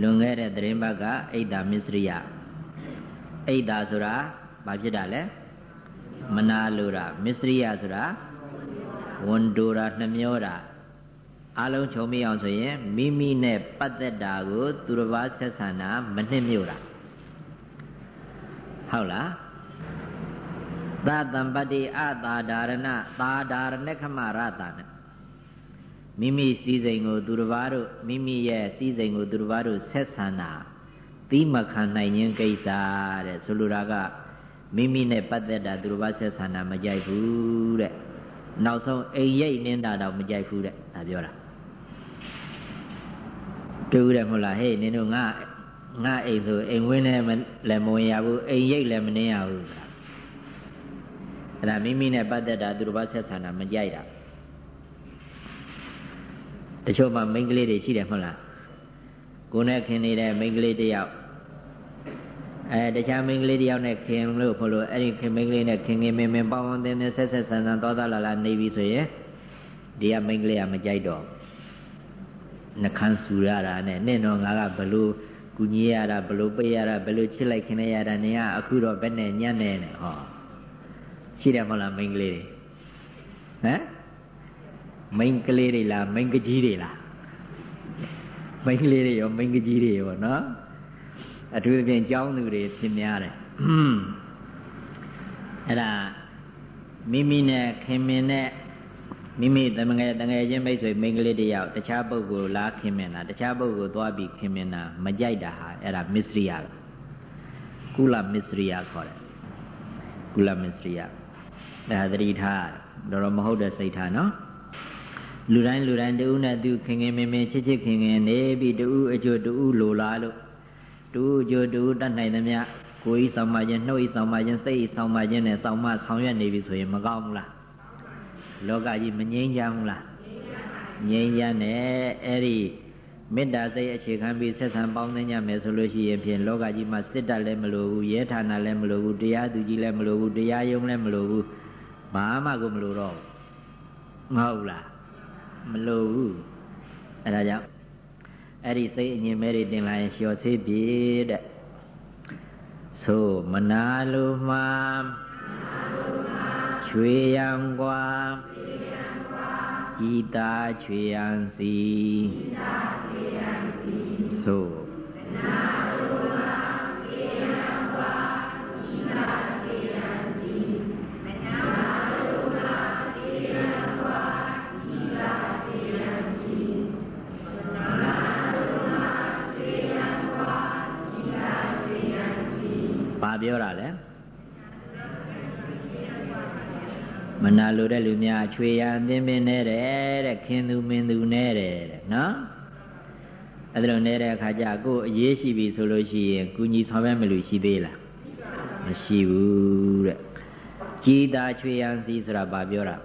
လွန်ခဲ့တဲ့သတင်းပတ်ကအိတ်တာမစ္စရိယအိတ်တာဆိုတာဘာဖြစ်တာလဲမနာလိုတာမစ္စရိယဆိုတာ ဝန်တိုတာနှမျောတာအလုံးချုံမိအောင်ဆိုရင်မိမိနဲ့ပတ်သက်တာကို သူတစ်ပါးဆက်ဆံတာမနှိမ့်မြို့တာဟုတ်လားသတံပတိအတာဒါရဏသာဒါရဏခမရတာနဲ့မိမိစည်းစိမ်ကို သူတစ်ပါးတို့မိမိရဲ့စည်းစိမ်ကိုသူတစ်ပါးတို့ဆက်ဆံတာသီးမခံနိုင်ခြင်းကိစ္စတဲ့ဆိုလိုတာကမိမိနဲ့ပတ်သက်တာသူတစ်ပါးဆက်ဆံတာမကြိုက်ဘူးတဲ့ နောက်ဆုံးအိမ်ရိတ်နေတာတော့မကြိုက်ဘူးတဲ့ဒါပြောတာတူတယ်မဟုတ်လားဟေးနင်တို့ငါငါအိမ်ဆိုအိမ်ဝင်းလည်းလည်းမဝင်ရဘူးအိမ်ရိတ်လည်းမနှင်းရဘူးအဲ့ဒါမိမိနဲ့ပတ်သက်တာသူတစ်ပါးဆက်ဆံတာမကြိုက်တာတချို့မှမိန်းကလေးတွေရှိတယ်မဟုတ်လားကိုနဲ့ခင်နေတဲ့မိန်းကလေးတယောက် အဲတခြားမိန်းကလေးတယောက်နဲ့ခင်လို့ဖို့လို့အဲ့ဒီခင်မိန်းကလေးနဲ့ခင်ခင်မင်းမင်းပေါင်းပေါင်းတင်းတင်းဆက်ဆက်ဆန်ဆန်သောသားလာလာနေပြီဆိုရင်ဒီကမိန်းကလေးကမကြိုက်တော့နှခမ်းဆူရတာနဲ့နဲ့တော့ငါကဘလို့ကူညီရတာဘလို့ပေးရတာဘလို့ချစ်လိုက်ခင်ရတာနေကအခုတော့ဘယ်နဲ့ညံ့နေနဲ့ဟောရှိတယ်မဟုတ်လားမိန်းကလေးတွေဟမ်မိန်းကလေးတွေလားမိန်းကကြီးတွေလားမိန်းကလေးတွေရောမိန်းကကြီးတွေရောနော် အထူးသဖြင့်ကျောင်းသူတွေဖြစ်များတယ်အဲ့ဒါမိမိနဲ့ခင်မင်နဲ့မိမိတမငယ်တငယ်ချင်းမိတ်ဆွေမိန်းကလေးတယောက်တခြားပုဂ္ဂိုလ်လားခင်မင်တာတခြားပုဂ္ဂိုလ်သွားပြီးခင်မင်တာမကြိုက်တာဟာအဲ့ဒါမစ္စရိယကုလမစ္စရိယခေါ်တယ်ကုလမစ္စရိယဒါသတိထားတော်တော်မဟုတ်တဲ့စိတ်ထားနော်လူတိုင်းလူတိုင်းတူနဲ့သူခင်ခင်မင်မင်ချစ်ချစ်ခင်ခင်နေပြီးတူအကျိုးတူလိုလားလို့ တူအကျိုးတူတတ်နိုင်သမျှကိုယ်ဤဆောင်မှခြင်းနှုတ်ဤဆောင်မှခြင်းစိတ်ဤဆောင်မှခြင်းနဲ့ဆောင်မှဆောင်ရွက်နေပြီဆိုရင်မကောင်းဘူးလားလောကကြီးမငြိမ်းချမ်းဘူးလားငြိမ်းချမ်းတယ်အဲ့ဒီမေတ္တာစိတ်အခြေခံပြီးဆက်ဆံပေါင်းသင်းကြမယ်ဆိုလို့ရှိရင်ဖြင့်လောကကြီးမှာစစ်တပ်လည်းမလိုဘူးရဲဌာနလည်းမလိုဘူးတရားသူကြီးလည်းမလိုဘူးတရားယုံလည်းမလိုဘူးဘာမှကိုမလိုတော့မဟုတ်လားမလိုဘူးအဲဒါကြောင့် အဲ့ဒီစိတ်အငြင်းမဲတွေတင်လာရင်လျှော်သေးပြီတဲ့ဆိုမနာလိုမှချွေရန်ကွာကြည်တာချွေရန်စီဆို ပြောတာလဲမနာလိုတဲ့လူများချွေရအသင်းပင်နေတဲ့တဲ့ခင်သူမင်းသူနေတဲ့တဲ့နော်အဲ့ဒါလိုနေတဲ့အခါကျကိုယ်အရေးရှိပြီဆိုလို့ရှိရင်ကုညီဆောင်ရွက်မလို့ရှိသေးလားမရှိဘူးတဲ့ကြည်သာချွေရန်စီဆိုတာဘာပြောတာ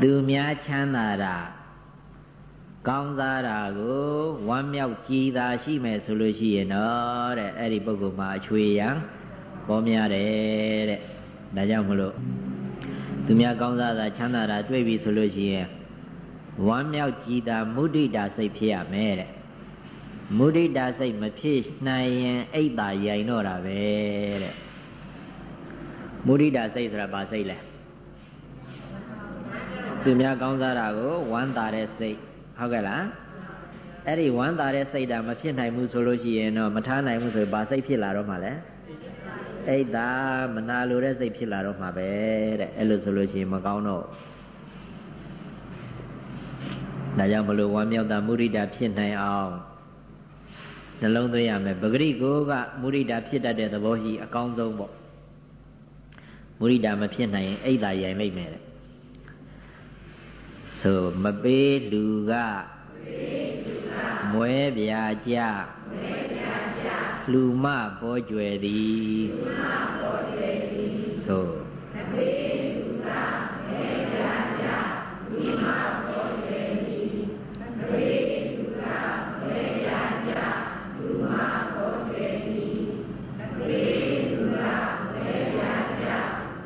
သူများချမ်းသာတာ ကောင်းစားတာကိုဝမ်းမြောက်ကြည်သာရှိမယ်ဆိုလို့ရှိရင်တော့တဲ့အဲ့ဒီပုဂ္ဂိုလ်မှာအချွေရန်ပေါ်များတယ်တဲ့ဒါကြောင့်မလို့သူများကောင်းစားတာချမ်းသာတာတွေ့ပြီဆိုလို့ရှိရင်ဝမ်းမြောက်ကြည်သာမုဒိတာစိတ်ဖြစ်ရမယ်တဲ့မုဒိတာစိတ်မဖြစ်နိုင်ရင်အိတ်သာရိုင်တော့တာပဲတဲ့မုဒိတာစိတ်ဆိုတာဘာစိတ်လဲသူများကောင်းစားတာကိုဝမ်းသာတဲ့စိတ် ဟုတ်ကဲ့လားအဲ့ဒီဝမ်းသာတဲ့စိတ်ဓာတ်မဖြစ်နိုင်ဘူးဆိုလို့ရှိရင်တော့မထားနိုင်ဘူးဆိုရင်ဘာစိတ်ဖြစ်လာတော့မှလဲအိတ်သာမနာလိုတဲ့စိတ်ဖြစ်လာတော့မှာပဲတဲ့အဲ့လိုဆိုလို့ရှိရင်မကောင်းတော့ဒါကြောင့်ဘလို့ဝမ်းမြောက်တာမုရိဒာဖြစ်နိုင်အောင်နှလုံးသွင်းရမယ်ပဂရိကိုကမုရိဒာဖြစ်တတ်တဲ့သဘောရှိအကောင်းဆုံးပေါ့မုရိဒာမဖြစ်နိုင်ရင်အိတ်သာရိုင်လိုက်မယ်တဲ့ ဆိုမပေးလူကမွဲပြာကြမွဲပြာလူမပေါ်ကျွယ်သည်လူမပေါ်ကျွယ်သည်သို့သဘေလူကမေရာကြလူမပေါ်ကျွယ်သည်သဘေလူကမေရာကြလူမပေါ်ကျွယ်သည်သဘေလူကမေရာကြ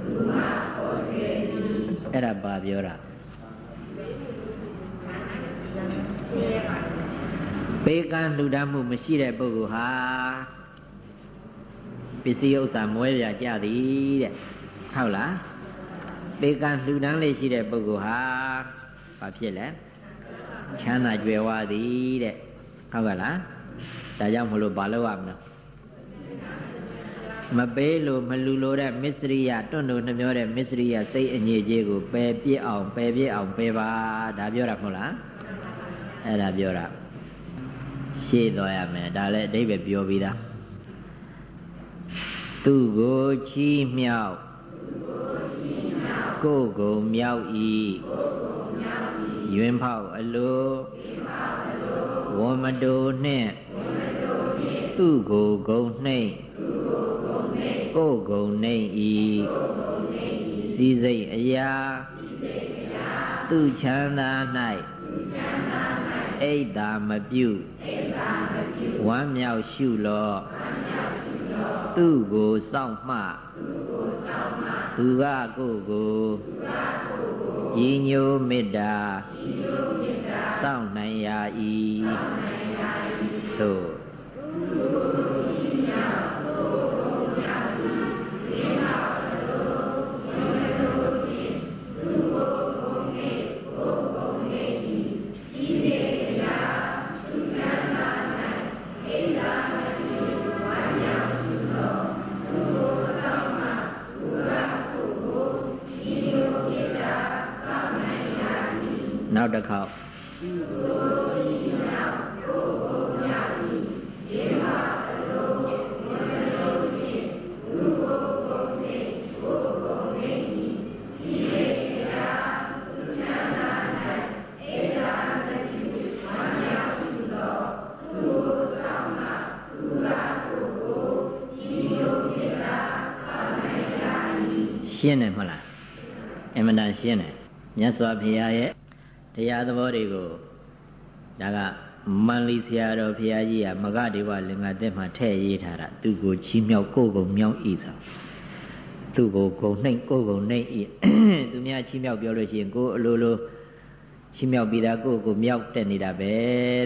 လူမပေါ်ကျွယ်သည်အဲ့ဒါဘာပြောတာ ပေးကမ်းလှူဒါန်းမှုမရှိတဲ့ပုဂ္ဂိုလ်ဟာပစ္စည်းဥစ္စာမွဲပြကြသည်တဲ့ဟုတ်လားပေးကမ်းလှူဒါန်းလေးရှိတဲ့ပုဂ္ဂိုလ်ဟာဘာဖြစ်လဲချမ်းသာကြွယ်ဝသည်တဲ့ဟုတ်ကဲ့လားဒါကြောင့်မလို့ဘာလို့ရမလဲမပေးလို့မလူလို့တဲ့မစ္စရိယတွန့်တို့နှမျောတဲ့မစ္စရိယစိတ်အငြိကြီးကိုပယ်ပြစ်အောင်ပယ်ပြစ်အောင်ပယ်ပါဒါပြောတာမဟုတ်လားအဲ့ဒါပြောတာ ရှေ့သွားရမယ်ဒါလည်းအဓိပ္ပာယ်ပြောပြီးသားသူကိုချီးမြှောက်ကိုယ်ကိုမြောက်ဤယွင်ဖောက်အလိုဝမတိုနှင့်သူကိုဂုံနှိမ့်ကိုယ်ကုံနှိမ့်ဤစီစိတ်အရာသူချမ်းသာ၌ အိတ်သာမပြုဝမ်းမြောက်ရှုလောသူကိုစောင့်မှသူကကိုယ်ကိုညီညိုမေတ္တာစောင့်နိုင်ရာဤသို့ နောက်တစ်ခေါက်ရှင်းတယ်မဟုတ်လားအမှန်တန်ရှင်းတယ်မြတ်စွာဘုရားရဲ့ တရားသဘောတွေကိုဒါကမန္လီဆရာတော်ဘုရားကြီးကမဂဒေဝလင်္ကာတက်မှာထည့်ရေးထားတာသူကိုချီးမြှောက်ကိုယ်ကိုမြောက်ဤဆိုသူကိုဂုံနှိမ့်ကိုယ်ကိုနှိမ့်ဤသူများချီးမြှောက်ပြောလို့ရှိရင်ကိုယ်အလိုလိုချီးမြှောက်ပြီးသားကိုယ်ကိုမြောက်တက်နေတာပဲ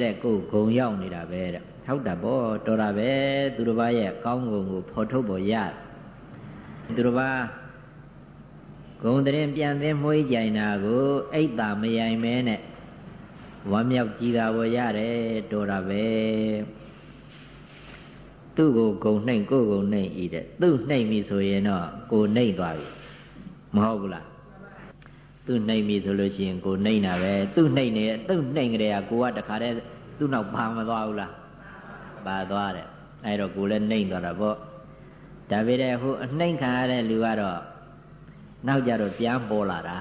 တဲ့ကိုယ်ဂုံရောက်နေတာပဲတဲ့ဟုတ်တာပေါ့တော်တာပဲသူတစ်ပါးရဲ့ကောင်းဂုံကိုဖော်ထုတ်ပေါ်ရသူတစ်ပါး ဂုံတရင်ပြန်သိမွှေးကြိုင်တာကိုအိတ်တာမယိုင်မဲနဲ့ဝမ်းမြောက်ကြည်တာပေါ်ရတယ်တော်တာပဲသူ့ကိုဂုံနှိမ့်ကိုယ်ဂုံနှိမ့်ဤတဲ့သူ့နှိမ့်ပြီဆိုရင်တော့ကိုနှိမ့်သွားပြီမဟုတ်ဘူးလားသူ့နှိမ့်ပြီဆိုလို့ရှိရင်ကိုနှိမ့်တာပဲသူ့နှိမ့်နေသူ့နှိမ့်ကြတဲ့ကကိုကတခါတည်းသူ့နောက်ပါမသွားဘူးလားပါသွားတယ်အဲတော့ကိုလည်းနှိမ့်သွားတာပေါ့ဒါပေမဲ့ဟိုအနှိမ့်ခံရတဲ့လူကတော့ နောက်ကြတော့ပြန်ပေါ်လာတာ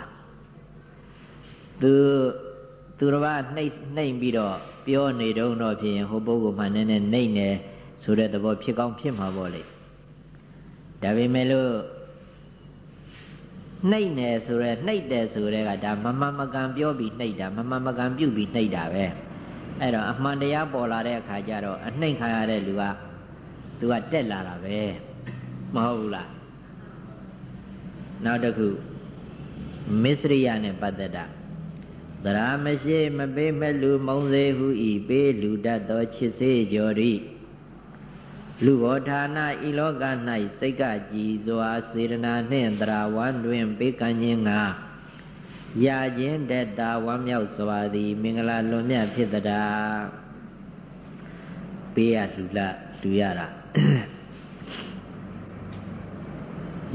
သူသူတစ်ပါးနှိမ့်နှိမ့်ပြီးတော့ပြောနေတော့တော့ဖြစ်ရင်ဟိုပုဂ္ဂိုလ်မှနည်းနည်းနှိမ့်နေဆိုတဲ့သဘောဖြစ်ကောင်းဖြစ်မှာပေါ့လေဒါပေမဲ့လို့နှိမ့်နေဆိုရဲနှိမ့်တယ်ဆိုရဲကဒါမမမကန်ပြောပြီးနှိမ့်တာမမမကန်ပြုတ်ပြီးနှိမ့်တာပဲအဲ့တော့အမှန်တရားပေါ်လာတဲ့အခါကျတော့အနှိမ့်ခံရတဲ့လူကသူကတက်လာတာပဲမဟုတ်ဘူးလား နောက်တစ်ခုမစ္စရိယနဲ့ပတ်သက်တာသရာမရှိမပေးမဲ့လူမုံစေဟုဤပေးလူတတ်သောချစ်စေကြော်ဤလူဘောဌာနဤလောက၌စိတ်ကကြည်စွာစေရနာနှင့်သရာဝမ်းတွင်ပေးကမ်းခြင်းငါရခြင်းတတဝမ်းမြောက်စွာသည် မင်္ဂလာလွန်မြတ်ဖြစ်တတာပေးရလူလလူရတာ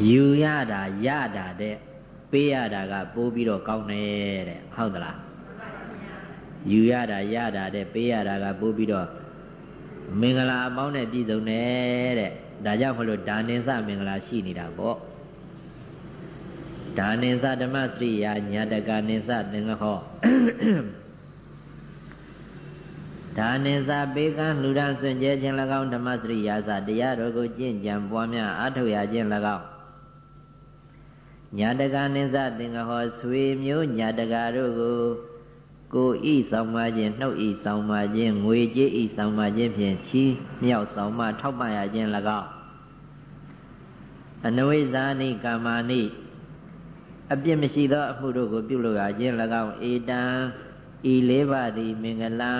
ယူရတာရတာတဲ့ပေးရတာကပိုးပြီးတော့ကောင်းတယ်တဲ့ဟုတ်သလားယူရတာရတာတဲ့ပေးရတာကပိုးပြီးတော့မင်္ဂလာအပေါင်းနဲ့ပြည့်စုံတယ်တဲ့ဒါကြောင့်မလို့ဒါနင်္စမင်္ဂလာရှိနေတာပေါ့ဒါနင်္စဓမ္မစရိယာညာတကနင်္စသင်္ဃဟောဒါနင်္စပေးကမ်းလှူဒါန်းဆွင်ကြဲခြင်း၎င်းဓမ္မစရိယာစတရားတော်ကိုကျင့်ကြံပွားများအားထုတ်ရခြင်း၎င်း ညာတကာနိစ္စသင်္ကဟောဆွေမျိုးညာတကာတို့ကိုကိုဤဆောင်ပါခြင်းနှုတ်ဤဆောင်ပါခြင်းငွေကြေးဤဆောင်ပါခြင်းဖြင့်ချီးမြောက်ဆောင်မထောက်ပံ့ရခြင်း၎င်းအနဝိဇာနိကာမာနိအပြစ်မရှိသောအမှုတို့ကိုပြုလုပ်ရခြင်း၎င်းဧတံဤလေးပါးသည်မင်္ဂလံ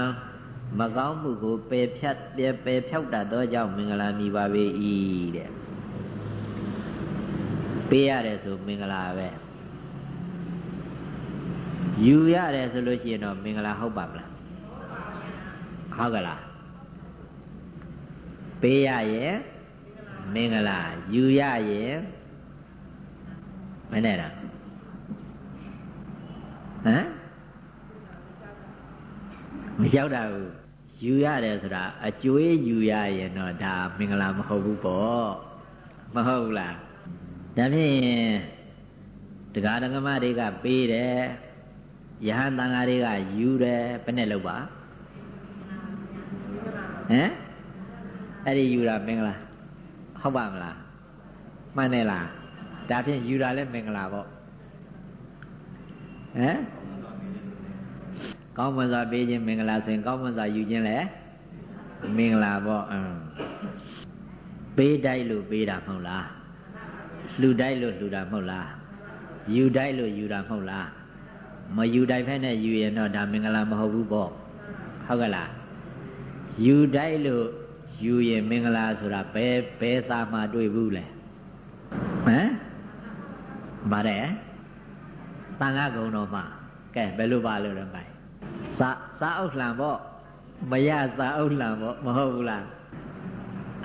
မကောင်းမှုကိုပယ်ဖြတ်ပယ်ဖြောက်တတ်သောကြောင့်မင်္ဂလာမြည်ပါပေ၏တဲ့ ပေးရတယ်ဆိုမင်္ဂလာပဲယူရတယ်ဆိုလို့ရှိရင်တော့မင်္ဂလာဟုတ်ပါမလားဟုတ်ကလားပေးရရဲ့မင်္ဂလာယူရရင်မနဲ့လားဟမ်မလျှောက်တာဘူးယူရတယ်ဆိုတာအကျွေးယူရရင်တော့ဒါမင်္ဂလာမဟုတ်ဘူးပေါ့မဟုတ်ဘူးလား ဒါဖြင့်တရားဓမ္မတွေကပေးတယ်ယဟန်တန်ဃာတွေကယူတယ်ဘယ်နဲ့လုပ်ပါဟမ်အဲ့ဒီယူတာမင်္ဂလာဟုတ်ပါမလားမှန်တယ်လားဒါဖြင့်ယူတာလည်းမင်္ဂလာပေါ့ဟမ်ကောင်းမွန်စွာပေးခြင်းမင်္ဂလာဆိုရင်ကောင်းမွန်စွာယူခြင်းလည်းမင်္ဂလာပေါ့အင်းပေးတိုက်လို့ပေးတာမဟုတ်လား လှူတိုက်လို့လှူတာမဟုတ်လားယူတိုက်လို့ယူတာမဟုတ်လားမယူတိုက်ဖက်နဲ့ယူရင်တော့ဒါမင်္ဂလာမဟုတ်ဘူးပေါ့ဟုတ်ကလားယူတိုက်လို့ယူရင်မင်္ဂလာဆိုတာဘယ်ဘယ်စာမှတွေ့ဘူးလဲဟမ်ပါတယ်တန်ခါကုံတော်မှာကဲဘယ်လိုပါလို့လဲပိုင်စာစာအုပ်လှံပေါ့မရစာအုပ်လှံပေါ့မဟုတ်ဘူးလား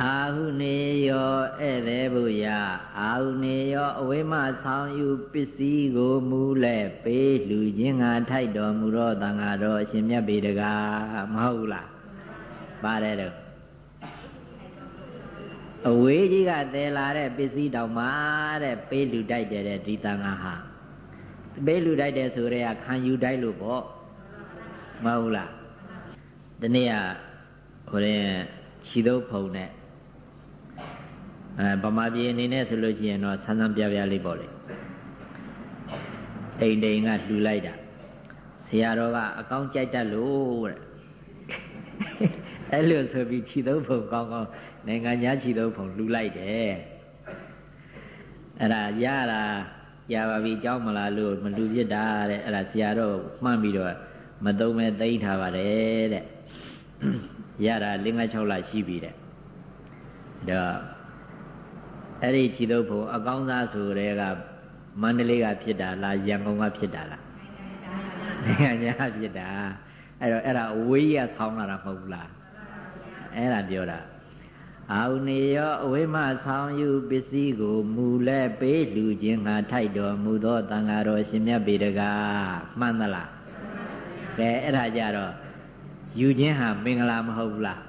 အာဟုနေယောဧည့်သည်ဘုရားအာဟုနေယောအဝိမဆောင်ယူပစ္စည်းကိုမူလဲပေးလူချင်းကထိုက်တော်မူသောတန်ဃာတော်အရှင်မြတ်ပေတကားမဟုတ်ဘူးလားပါတယ်တော့အဝေးကြီးကတည်လာတဲ့ပစ္စည်းတောင်မှတဲ့ပေးလူတိုက်တယ်တဲ့ဒီတန်ဃာဟာပေးလူတိုက်တယ်ဆိုရဲခံယူတိုက်လို့ပေါ့မဟုတ်လားဒီနေ့ကဟိုရင်ခြိတော့ဖုံနဲ့ အဲဗမာပြည်အနေနဲ့ဆိုလို့ရှိရင်တော့ဆန်းဆန်းပြပြလေးပေါ့လေတိန်တိန်ကလှူလိုက်တာဆရာတော်ကအကောင်းကြိုက်တတ်လို့တဲ့အဲ့လိုဆိုပြီးခြိတော့ဖုံကောင်းကောင်းနိုင်ငံညာခြိတော့ဖုံလှူလိုက်တယ်အဲ့ဒါရတာရပါပြီကြောင်းမလားလို့မလူပြစ်တာတဲ့အဲ့ဒါဆရာတော်မှန်းပြီးတော့မသုံးမဲ့သိမ့်ထားပါတယ်တဲ့ရတာ၅6လရှိပြီတဲ့ဒါ အဲ့ဒီခြေတုပ်ဖို့အကောင်းစားဆိုတဲ့ကမန္တလေးကဖြစ်တာလားရန်ကုန်ကဖြစ်တာလားနိုင်ငံညာဖြစ်တာအဲ့တော့အဲ့ဒါအဝေးရဆောင်းလာတာမဟုတ်ဘူးလားအဲ့ဒါပြောတာအာဟုနေယောအဝိမဆောင်ယူပစ္စည်းကိုမူလဲပေးလူခြင်းငါထိုက်တော်မူသောတန်ဃာတော်ရှင်မြတ်ပေတကားမှန်သလားကဲအဲ့ဒါကြတော့ယူခြင်းဟာမင်္ဂလာမဟုတ်ဘူးလား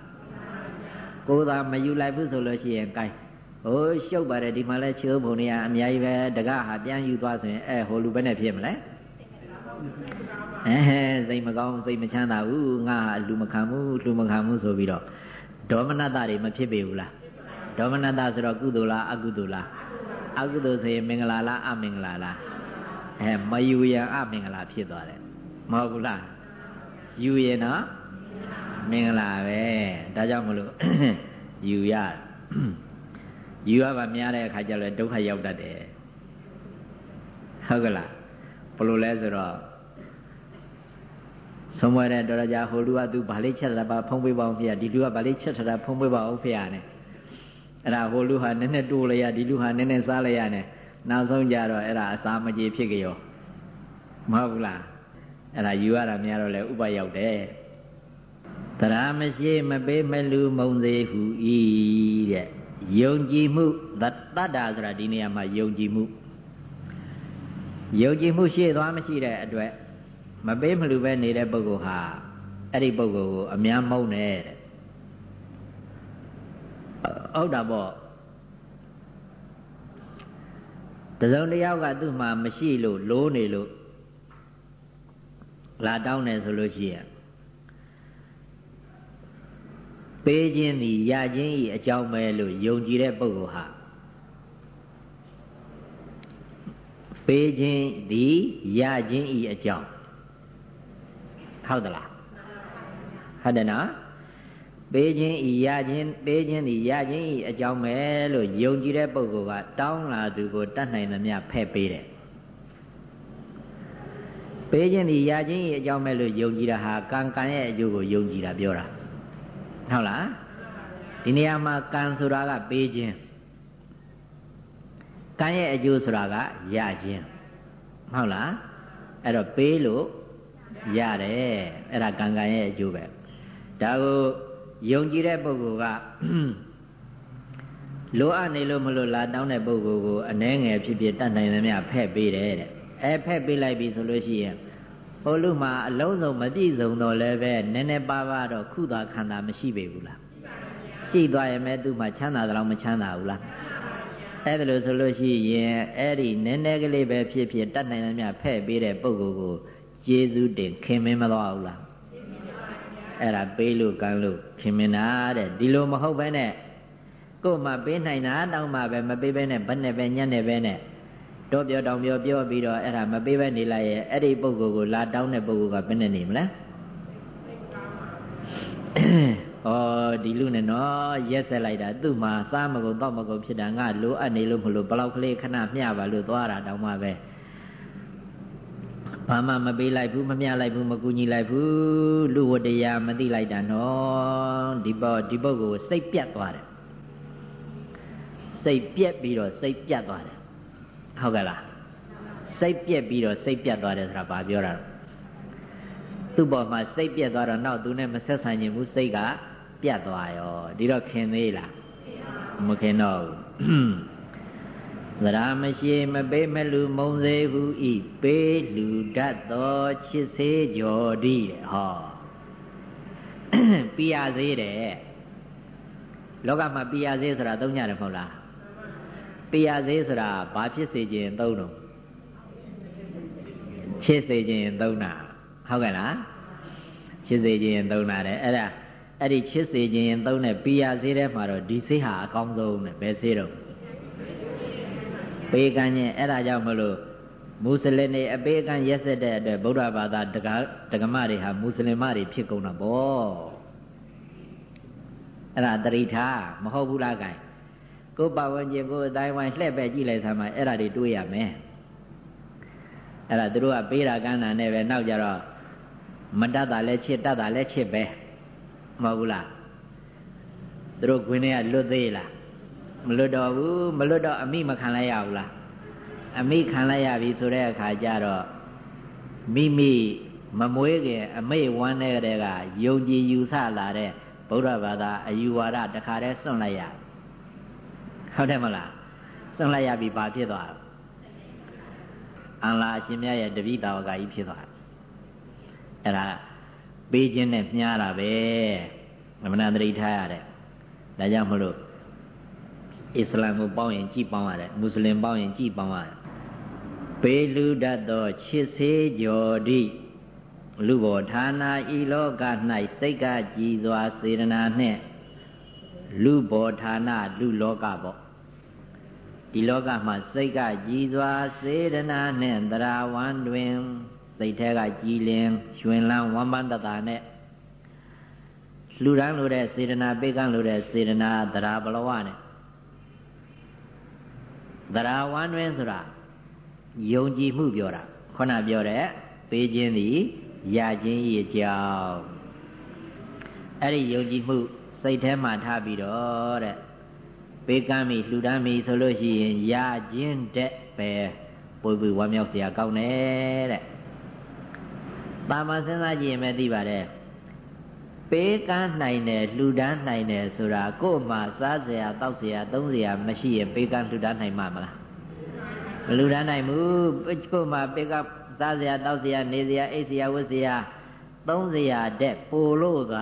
ကိုယ်သာမယူလိုက်ဘူးဆိုလို့ရှိရင် gain ဟိုရှုပ်ပါတယ်ဒီမှာလဲချိုးပုံနေရအများကြီးပဲတကဟာပြန်ယူသွားဆိုရင်အဲဟိုလူပဲနဲ့ဖြစ်မလဲအဲစိတ်မကောင်းစိတ်မချမ်းသာဘူးငါဟာလူမခံဘူးလူမခံဘူးဆိုပြီးတော့ဒေါမနတတွေမဖြစ်ပေဘူးလားဒေါမနတဆိုတော့ကုသိုလ်လားအကုသိုလ်လားအကုသိုလ်ဆိုရင်မင်္ဂလာလားအမင်္ဂလာလားအဲမယူရန်အမင်္ဂလာဖြစ်သွားတယ်မဟုတ်ဘူးလားယူရင်တော့မင်္ဂလာပဲဒါကြောင့်မလို့ယူရ ယူရပါများတဲ့အခါကျတော့ဒုက္ခရောက်တတ်တယ်ဟုတ်ကလားဘလို့လဲဆိုတော့ဆုံးမတဲ့တော်ကြဟိုလူကသူဗာလေးချက်တာပါဖုံးပေးပါအောင်ဖေရဒီလူကဗာလေးချက်တာဖုံးပေးပါအောင်ဖေရနဲ့အဲ့ဒါဟိုလူဟာနည်းနည်းတိုးလိုက်ရဒီလူဟာနည်းနည်းစားလိုက်ရနဲ့နောက်ဆုံးကြတော့အဲ့ဒါအစာမကြေဖြစ်ကြရောမဟုတ်ဘူးလားအဲ့ဒါယူရတာများတော့လေဥပရောက်တယ်တရားမရှိမပေးမလူမုံသေးဟူဤတဲ့ ယုံကြည်မှုတတ္တာဆိုတာဒီနေရာမှာယုံကြည်မှုယုံကြည်မှုရှိသွားမရှိတဲ့အတွက်မပေးမလူပဲနေတဲ့ပုဂ္ဂိုလ်ဟာအဲ့ဒီပုဂ္ဂိုလ်ကိုအများမုန်းတယ်တဲ့ဟုတ်တာပေါ့တစုံတယောက်ကသူ့မှာမရှိလို့လိုးနေလို့လာတောင်းတယ်ဆိုလို့ရှိရင် ပေးခြင်းသည်ရခြင်းဤအကြောင်းပဲလို့ယုံကြည်တဲ့ပုဂ္ဂိုလ်ဟာပေးခြင်းသည်ရခြင်းဤအကြောင်းဟုတ်သလားဟုတ်တယ်နော်ပေးခြင်းဤရခြင်းပေးခြင်းသည်ရခြင်းဤအကြောင်းပဲလို့ယုံကြည်တဲ့ပုဂ္ဂိုလ်ကတောင်းလာသူကိုတတ်နိုင်သမျှဖဲ့ပေးတယ်ပေးခြင်းဒီရခြင်းရဲ့အကြောင်းပဲလို့ယုံကြည်တာဟာကံကံရဲ့အကျိုးကိုယုံကြည်တာပြောတာ ဟုတ်လားဒီနေရာမှာကံဆိုတာကပေးခြင်းကံရဲ့အကျိုးဆိုတာကရခြင်းဟုတ်လားအဲ့တော့ပေးလို့ရတယ်အဲ့ဒါကံကံရဲ့အကျိုးပဲဒါကိုယုံကြည်တဲ့ပုဂ္ဂိုလ်ကလိုအပ်နေလို့မလို့လာတောင်းတဲ့ပုဂ္ဂိုလ်ကိုအနှဲငယ်ဖြစ်ဖြစ်တတ်နိုင်သမျှဖဲ့ပေးတယ်တဲ့အဲဖဲ့ပေးလိုက်ပြီဆိုလို့ရှိရင် ဟိုလူမှာအလုံးစုံမပြည့်စုံတော့လည်းပဲနည်းနည်းပါးပါတော့ခုသာခန္ဓာမရှိပေဘူးလားရှိသွားရင်မဲ့သူ့မှာချမ်းသာတယ်လို့မချမ်းသာဘူးလားအဲ့ဒါလို့ဆိုလို့ရှိရင်အဲ့ဒီနည်းနည်းကလေးပဲဖြစ်ဖြစ်တတ်နိုင်သမျှဖဲ့ပေးတဲ့ပုဂ္ဂိုလ်ကိုကျေးဇူးတင်ခင်မင်းမသွားဘူးလားအဲ့ဒါပေးလို့ကမ်းလို့ခင်မင်းတာတဲ့ဒီလိုမဟုတ်ဘဲနဲ့ကို့မှာပေးနိုင်တာတောင်းမှပဲမပေးဘဲနဲ့ဘယ်နဲ့ပဲညက်နဲ့ပဲနဲ့ တော့ပြောတောင်ပြောပြောပြီးတော့အဲ့ဒါမပေးဘဲနေလိုက်ရဲ့အဲ့ဒီပုဂ္ဂိုလ်ကိုလာတောင်းတဲ့ပုဂ္ဂိုလ်ကဘယ်နဲ့နေမလဲဩဒီလူနဲ့နော်ရက်ဆက်လိုက်တာသူ့မှာစားမကုန်တော့မကုန်ဖြစ်တာငါလိုအပ်နေလို့မလို့ဘလောက်ကလေးခဏမျှပါလို့သွားတာတောင်းမှပဲဘာမှမပေးလိုက်ဘူးမမျှလိုက်ဘူးမကူညီလိုက်ဘူးလူဝတ္တရားမသိလိုက်တာနော်ဒီပေါ့ဒီပုဂ္ဂိုလ်စိတ်ပြတ်သွားတယ်စိတ်ပြက်ပြီးတော့စိတ်ပြတ်သွားတယ် ဟုတ်ကဲ့လားစိတ်ပြက်ပြီးတော့စိတ်ပြတ်သွားတယ်ဆိုတာဘာပြောတာလဲသူ့ဘောမှာစိတ်ပြက်သွားတော့နောက်သူနဲ့မဆက်ဆံရင်ဘူးစိတ်ကပြတ်သွားရောဒီတော့ခင်သေးလားမခင်တော့ဘူးသရာမရှိမပေးမလူမုံစေဟုဤပေးလူတတ်သောချစ်စေကြော်ဒီဟောပြရသေးတယ်လောကမှာပြရသေးဆိုတာသုံးကြတယ်မဟုတ်လား ပြရသေးဆိုတာဘာဖြစ်စေခြင်းသုံးတော့ချစ်စေခြင်းသုံးတာဟုတ်ကဲ့လားချစ်စေခြင်းသုံးတာတဲ့အဲ့ဒါအဲ့ဒီချစ်စေခြင်းသုံးတဲ့ပြရသေးတဲ့မှာတော့ဒီစိတ်ဟာအကောင်းဆုံးတဲ့ဘယ်စိတ်တော့ပေးကမ်းခြင်းအဲ့ဒါကြောင့်မလို့မွတ်စလင်တွေအပေးကမ်းရက်စက်တဲ့အတွက်ဗုဒ္ဓဘာသာတက္ကဒကမတွေဟာမွတ်စလင်မတွေဖြစ်ကုန်တာပေါ့အဲ့ဒါတရိထားမဟုတ်ဘူးလား ကဲကိုပတ်ဝန်းကျင်ကိုအတိုင်းဝိုင်းလှည့်ပဲကြည့်လိုက်သမှာအဲ့ဒါတွေတွေးရမယ်အဲ့ဒါသူတို့ကပေးတာကမ်းတာနဲ့ပဲနောက်ကြတော့မတတ်တာလဲချစ်တတ်တာလဲချစ်ပဲမဟုတ်ဘူးလားသူတို့ခွင်းထဲကလွတ်သေးလားမလွတ်တော့ဘူးမလွတ်တော့အမိမခံလိုက်ရဘူးလားအမိခံလိုက်ရပြီဆိုတဲ့အခါကျတော့မိမိမမွေးခင်အမိဝမ်းတဲ့ကယုံကြည်ယူဆလာတဲ့ဗုဒ္ဓဘာသာအယူဝါဒတခါတည်းစွန့်လိုက်ရ ဟုတ်တယ်မလားစွန့်လိုက်ရပြီဘာဖြစ်သွားအင်္လာအရှင်မြတ်ရဲ့တပိတာဝကကြီးဖြစ်သွားအဲ့ဒါပေးခြင်းနဲ့မြားတာပဲမနန္တရိထားရတဲ့ဒါကြောင့်မလို့အစ္စလာမ်ကိုပေါင်းရင်ကြည်ပေါင်းရတယ်မွတ်စလင်ပေါင်းရင်ကြည်ပေါင်းရတယ်ပေလူတတ်သောချစ်စေကြော်တိလူဘောဌာနာဤလောက၌စိတ်ကကြည်စွာစေရနာနှင့်လူဘောဌာနာလူလောကပေါ့ ဒီလောကမှာစိတ်ကကြည်စွာစေရနာနှင့်တရာဝံတွင်စိတ်ထဲကကြည်လင်ရွှင်လန်းဝမ်းပန်းတတာနဲ့လူတန်းလိုတဲ့စေတနာပိကံလိုတဲ့စေတနာတရာဘလဝနဲ့သရာဝမ်းတွင်ဆိုတာယုံကြည်မှုပြောတာခုနပြောတဲ့ပေးခြင်းသည်ရခြင်းဤအကြောင်းအဲ့ဒီယုံကြည်မှုစိတ်ထဲမှာထားပြီးတော့တဲ့ ပေးကမ်းမိလှူဒန်းမိဆိုလို့ရှိရင်ရခြင်းတဲ့ပဲပိုပြီးဝမ်းမြောက်စရာကောင်းတယ်တဲ့။ပါမစဉ်းစားကြည့်ရင်ပဲသိပါတယ်။ပေးကမ်းနိုင်တယ်လှူဒန်းနိုင်တယ်ဆိုတာကို့မှာစားစရာတောက်စရာသုံးစရာမရှိရင်ပေးကမ်းလှူဒန်းနိုင်မှာမလား။မလှူဒန်းနိုင်ဘူး။ကို့မှာပေးကမ်းစားစရာတောက်စရာနေစရာအိပ်စရာဝတ်စရာသုံးစရာတဲ့ပိုလို့က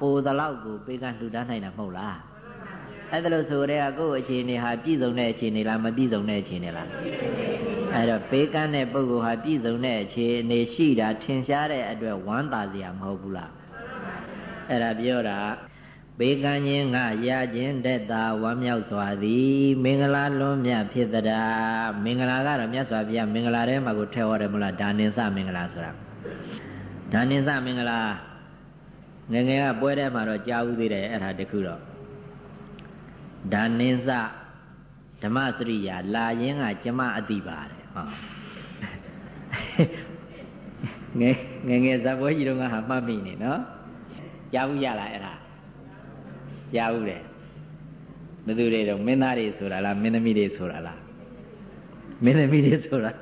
ပိုသလောက်ကိုပေးကမ်းလှူဒန်းနိုင်တာမဟုတ်လား။ အဲ့ဒါလို့ဆိုတဲ့ကကိုယ့်အခြေအနေဟာပြည့်စုံတဲ့အခြေအနေလားမပြည့်စုံတဲ့အခြေအနေလားအဲ့တော့ပေးကမ်းတဲ့ပုဂ္ဂိုလ်ဟာပြည့်စုံတဲ့အခြေအနေရှိတာထင်ရှားတဲ့အတွက်ဝမ်းသာစရာမဟုတ်ဘူးလားအဲ့ဒါပြောတာဘေကံခြင်းငါရခြင်းတက်တာဝမ်းမြောက်စွာသည် မင်္ဂလာလွန်မြတ်ဖြစ်သတာမင်္ဂလာကတော့မြတ်စွာဘုရားမင်္ဂလာထဲမှာကိုထည့်ဟောတယ်မလားဒါနိစ္စမင်္ဂလာဆိုတာဒါနိစ္စမင်္ဂလာငငယ်ကပွဲထဲမှာတော့ကြားဦးသေးတယ်အဲ့ဒါတခုတော့ ဒါနိစ္စဓမ္မစရိယာလာရင်ကကျမအတိပါတယ်ဟောငယ်ငယ်ငယ်ဇပွဲကြီးတော့ငါဟာမှတ်မိနေနော်ကြားဘူးရလားအဲ့ဒါကြားဘူးတယ်ဘယ်သူတွေတော့မင်းသားတွေဆိုတာလားမင်းသမီးတွေဆိုတာလားမင်းသမီးတွေဆိုတာ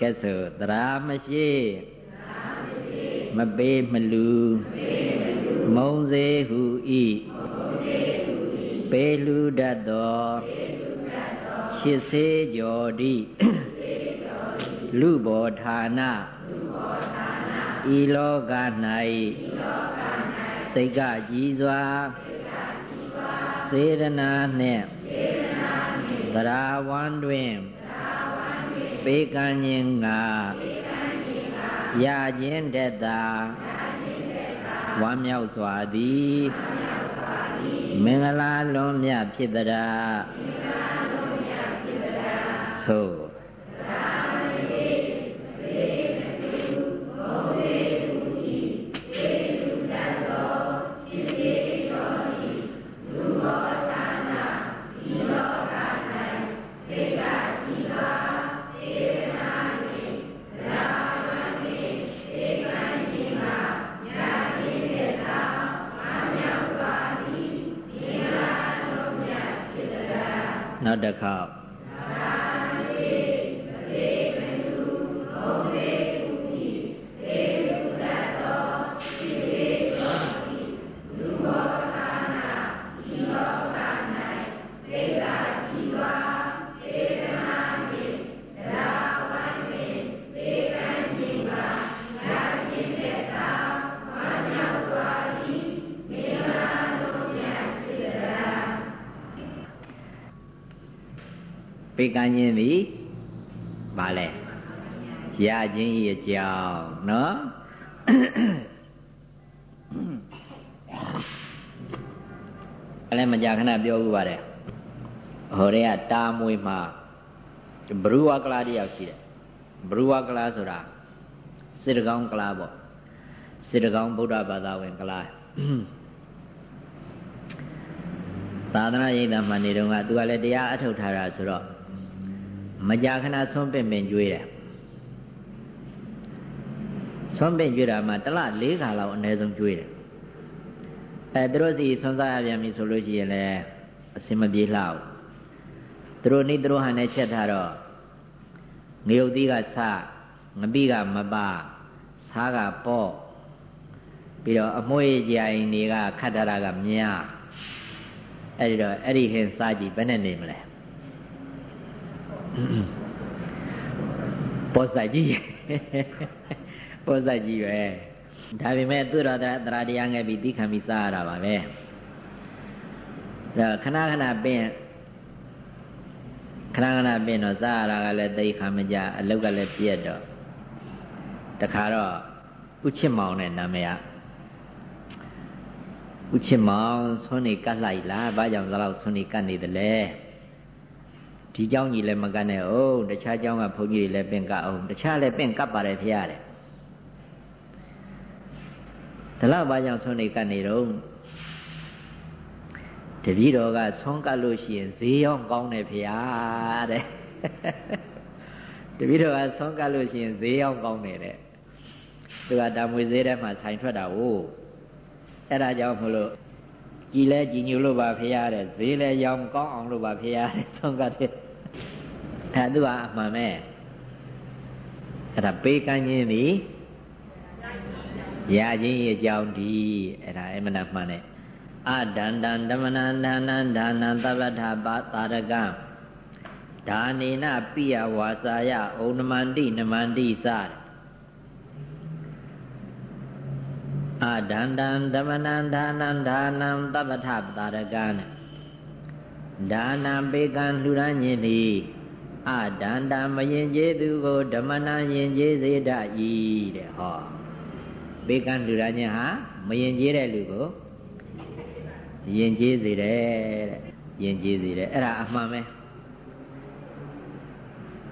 ကဲဆိုသရာမရှိမပေးမလူမုံ စေဟုဤပေလူတတ်သောရှစ်စေးကျော်တိလူဘောဌာနဤလောက၌စိတ်ကကြည်စွာစေရနာနှင့်သရာဝန္တွင်ပေကံခြင်းငါရခြင်းတတ ဝမ်းမြောက်စွာသည်မင်္ဂလာလွန်မြဖြစ်တရာသို့ တစ်ခေါက် ပေကံခြင်းသည်ဘာလဲရခြင်းဤအကြောင်းနော်အဲ့လည်းမကြာခဏပြောဥပါတယ်ဟိုတွေကတာမွေမှာဘရူဝကလာတယောက်ရှိတယ်ဘရူဝကလာဆိုတာစစ်တကောင်းကလာပေါ့စစ်တကောင်းဗုဒ္ဓဘာသာဝင်ကလာသာသနာ့ရိပ်သာမှနေတော့ကသူကလည်းတရားအထုတ်ထားတာဆိုတော့ မကြာခဏဆွန့်ပင့်ပင်ကျွေးတယ်ဆွန့်ပင့်ကျွေးတာမှတစ်လ၄ခါလောက်အနည်းဆုံးကျွေးတယ်အဲသူတို့စီဆွန့်စားရပြန်ပြီဆိုလို့ရှိရင်လည်းအစင်မပြေလှဘူးသူတို့နေ့သူတို့ဟန်နဲ့ချက်ထားတော့ငရုတ်သီးကစငပိကမပစားကပေါ့ပြီးတော့အမွှေးကြိုင်တွေကခတ်တာကမြားအဲ့ဒီတော့အဲ့ဒီဟင်စားကြည့်ဘယ်နဲ့နေမလဲ ပေါ်ဆိုင်ကြီးပေါ်ဆိုင်ကြီးပဲဒါပေမဲ့သူတော်တရားတရားငယ်ပြီးတိခံပြီးစားရတာပါပဲဒါခဏခဏပင်ခဏခဏပင်တော့စားရတာကလည်းတိခံမကြအလုတ်ကလည်းပြည့်တော့တခါတော့ဥချစ်မောင်တဲ့နာမည်ကဥချစ်မောင်ဆွနေကတ်လိုက်လားဘာကြောင့်ဒီလောက်ဆွနေကတ်နေတယ်လဲ ဒီเจ้าကြီးလည်းမကတ်နဲ့အောင်တခြားเจ้าကဘုန်းကြီးတွေလည်းပင့်ကတ်အောင်တခြားလည်းပင့်ကတ်ပါတယ်ဖရားတဲ့ဒါလောက်ဘာကြောင့်ဆုံးနေကတ်နေတော့တပည့်တော်ကဆုံးကတ်လို့ရှိရင်ဈေးရောင်းကောင်းတယ်ဖရားတဲ့တပည့်တော်ကဆုံးကတ်လို့ရှိရင်ဈေးရောင်းကောင်းတယ်တဲ့သူကတာမွေဈေးထဲမှာဆိုင်ထွက်တာကိုအဲ့ဒါကြောင့်မလို့ ကြည်လဲကြည်ညိုလို့ပါဖရားတဲ့ဈေးလဲရောင်းကောင်းအောင်လို့ပါဖရားတဲ့ဆုံးကတ်တဲ့အဲသူကအမှန်ပဲအဲ့ဒါပေးကမ်းခြင်းသည်ရာခြင်းရဲ့အကြောင်းဒီအဲ့ဒါအမှန်မှန်တယ်အဒန္တံဓမ္မနန္ဒနန္ဒါနံသဗ္ဗထပါတာရကံဒါနေနပိယဝါစာယဩနမန္တိနမန္တိစ အဒန္တံဓမ္မနန္ဒါနန္ဒါနံသဗ္ဗထပါတာရကံဒါနံပေကံလှူရန်ခြင်းသည်အဒန္တာမယင်ကျေးသူကိုဓမ္မနာယင်ကျေးစေတတ်၏တဲ့ဟောဘေကံလူရညဟာမယင်ကျေးတဲ့လူကိုယင်ကျေးစေတယ်တဲ့ယင်ကျေးစေတယ်အဲ့ဒါအမှန်ပဲ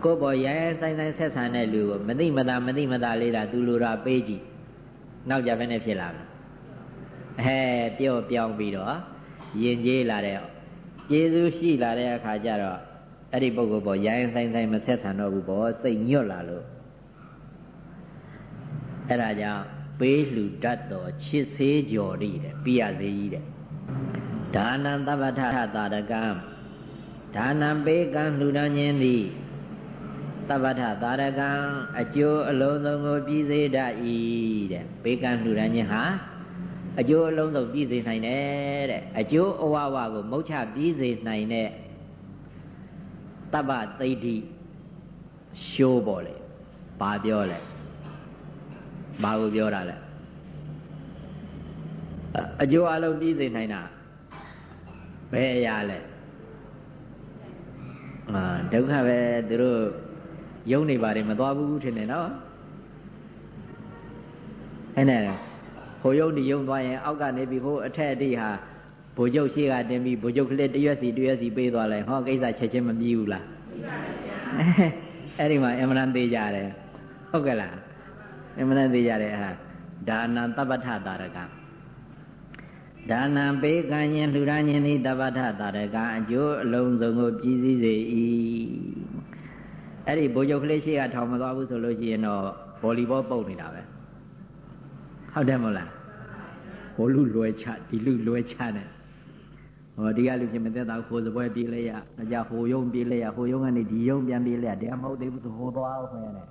ကိုယ်ပေါ်ရဲဆိုင်ဆိုင်ဆက်ဆံတဲ့လူကိုမသိမသာမသိမသာလေးတာသူလိုတာပေးကြည့် နောက်ကြဘဲနဲ့ဖြစ်လာမယ်အဲပြော့ပြောင်းပြီးတော့ယင်ကျေးလာတဲ့ကျေးဇူးရှိလာတဲ့အခါကျတော့အဲ့ဒီပုဂ္ဂိုလ်ပေါ်ရိုင်းဆိုင်ဆိုင်မဆက်ဆံတော့ဘူးပေါ့စိတ်ညွတ်လာလို့အဲ့ဒါကြောင့်ပေးလှူတတ်တော်ချစ်သေးကြော်ဤတဲ့ပြရသေးကြီးတဲ့ဒါနံသဗ္ဗထသာရကံဒါနံပေးကံလှူဒန်းခြင်းသည် သဗ္ဗထသာရကံအကျိုးအလုံးစုံကိုပြည်စေတတ်၏တဲ့ပေးကံလှူဒန်းခြင်းဟာအကျိုးအလုံးစုံပြည့်စေနိုင်တယ်တဲ့အကျိုးအဝဝကိုမုတ်ချပြည့်စေနိုင်တဲ့တပ္ပသိဋ္ဌိရှိုးပေါ်လေဘာပြောလဲဘာကိုပြောတာလဲအကျိုးအလုံးပြည့်စေနိုင်တာဘယ်အရာလဲအာဒုက္ခပဲသူတို့ ယုံနေပါတယ်မသွားဘူးထင်တယ်နော်အဲ့နဲ့ဟိုယုံဒီယုံသွားရင်အောက်ကနေပြီးဟိုအထက်အထိဟာဘိုလ်ချုပ်ရှိကတင်ပြီးဘိုလ်ချုပ်ကလေးတရွက်စီတရွက်စီပေးသွားလိုက်ဟောကိစ္စချက်ချင်းမပြီးဘူးလားအဲ့ဒီမှာအမှန်တန်သေးကြတယ်ဟုတ်ကဲ့လားအမှန်တန်သေးကြတယ်ဟာဒါနံတပ္ပထတာရကဒါနံပေးကံရင်လှူဒါန်းခြင်းသည်တပ္ပထတာရကအကျိုးအလုံးစုံကိုပြည့်စည်စေ၏ အဲ့ဒီဘိုလ်ချုပ်ကလေးရှိကထောင်မသွားဘူးဆိုလို့ရှိရင်တော့ဗောလီဘောပုတ်နေတာပဲဟုတ်တယ်မဟုတ်လားဟိုလူလွယ်ချဒီလူလွယ်ချနဲ့ဟောဒီကလူချင်းမသက်တာခိုးစပွဲပြေးလိုက်ရအကြဟိုယုံပြေးလိုက်ရဟိုယုံကနေဒီယုံပြန်ပြေးလိုက်ရတရားမဟုတ်သေးဘူးဆိုဟိုသွားအောင်ခွင့်ရတယ်